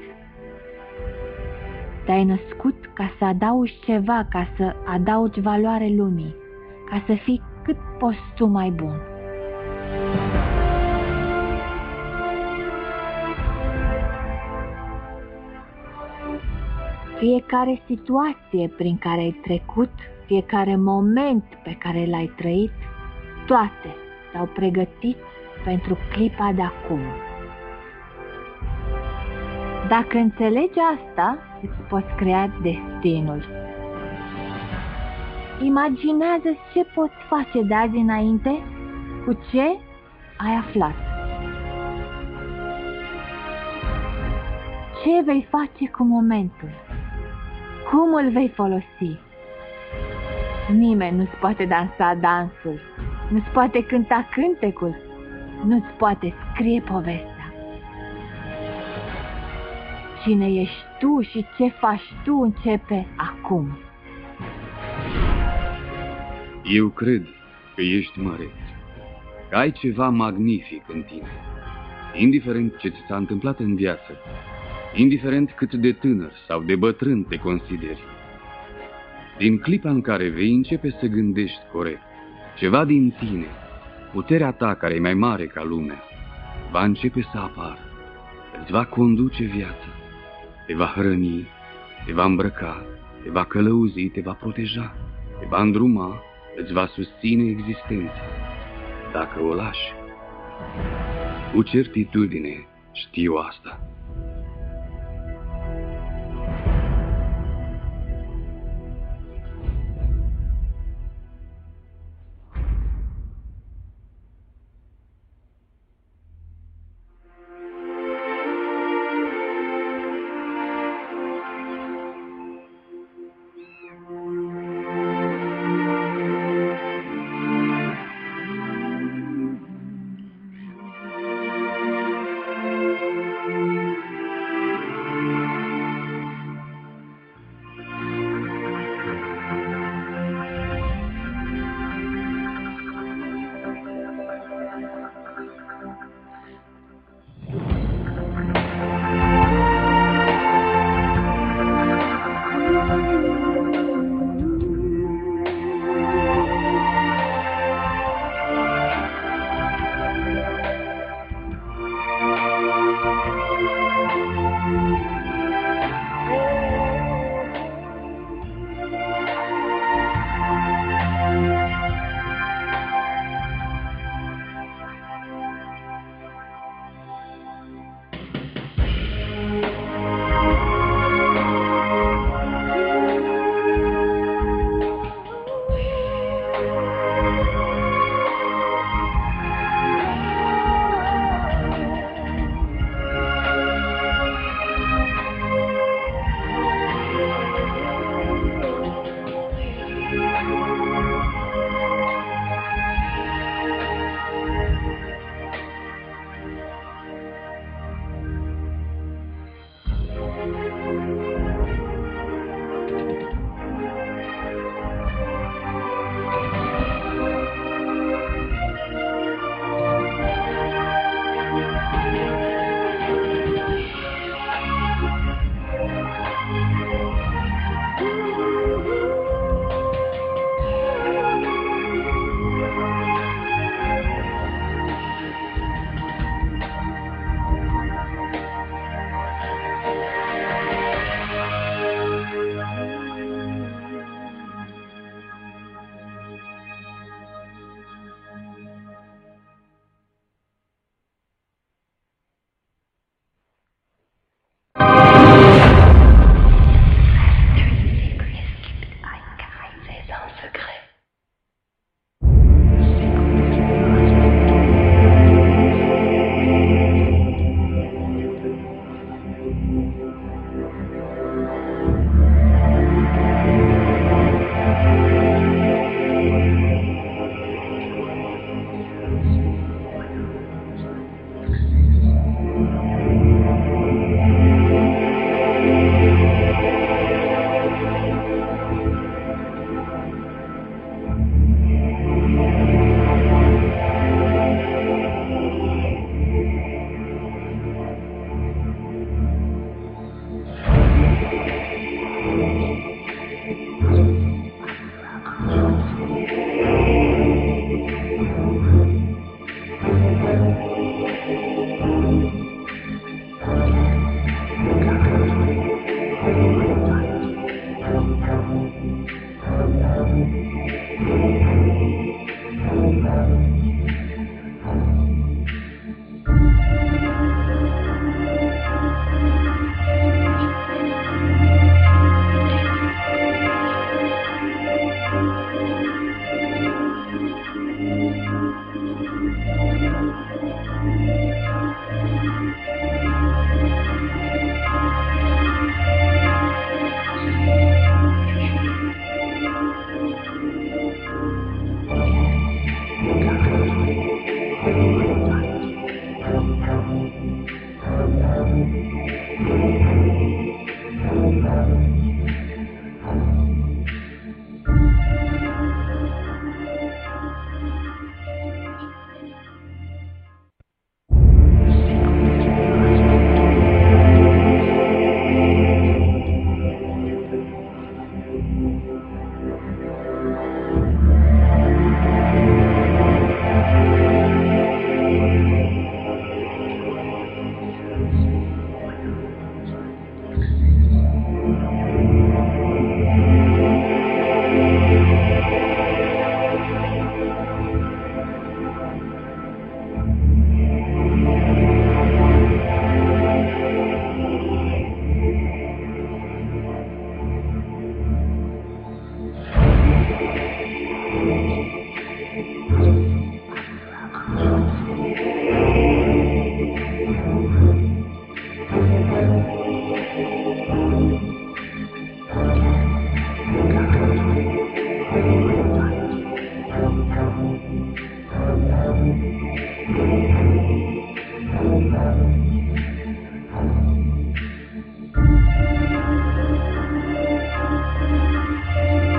Te-ai născut ca să adaugi ceva, ca să adaugi valoare lumii, ca să fii cât poți tu mai bun. Fiecare situație prin care ai trecut, fiecare moment pe care l-ai trăit, toate te-au pregătit pentru clipa de acum. Dacă înțelegi asta, îți poți crea destinul. Imaginează ce poți face de azi înainte cu ce ai aflat. Ce vei face cu momentul? Cum îl vei folosi? Nimeni nu-ți poate dansa dansul, nu-ți poate cânta cântecul, nu-ți poate scrie povestea. Cine ești tu și ce faci tu începe acum. Eu cred că ești măreț, că ai ceva magnific în tine, indiferent ce ți s-a întâmplat în viață, indiferent cât de tânăr sau de bătrân te consideri. Din clipa în care vei începe să gândești corect, ceva din tine, puterea ta care e mai mare ca lumea, va începe să apară, îți va conduce viața, te va hrăni, te va îmbrăca, te va călăuzi, te va proteja, te va îndruma, îți va susține existența. Dacă o lași, cu certitudine știu asta.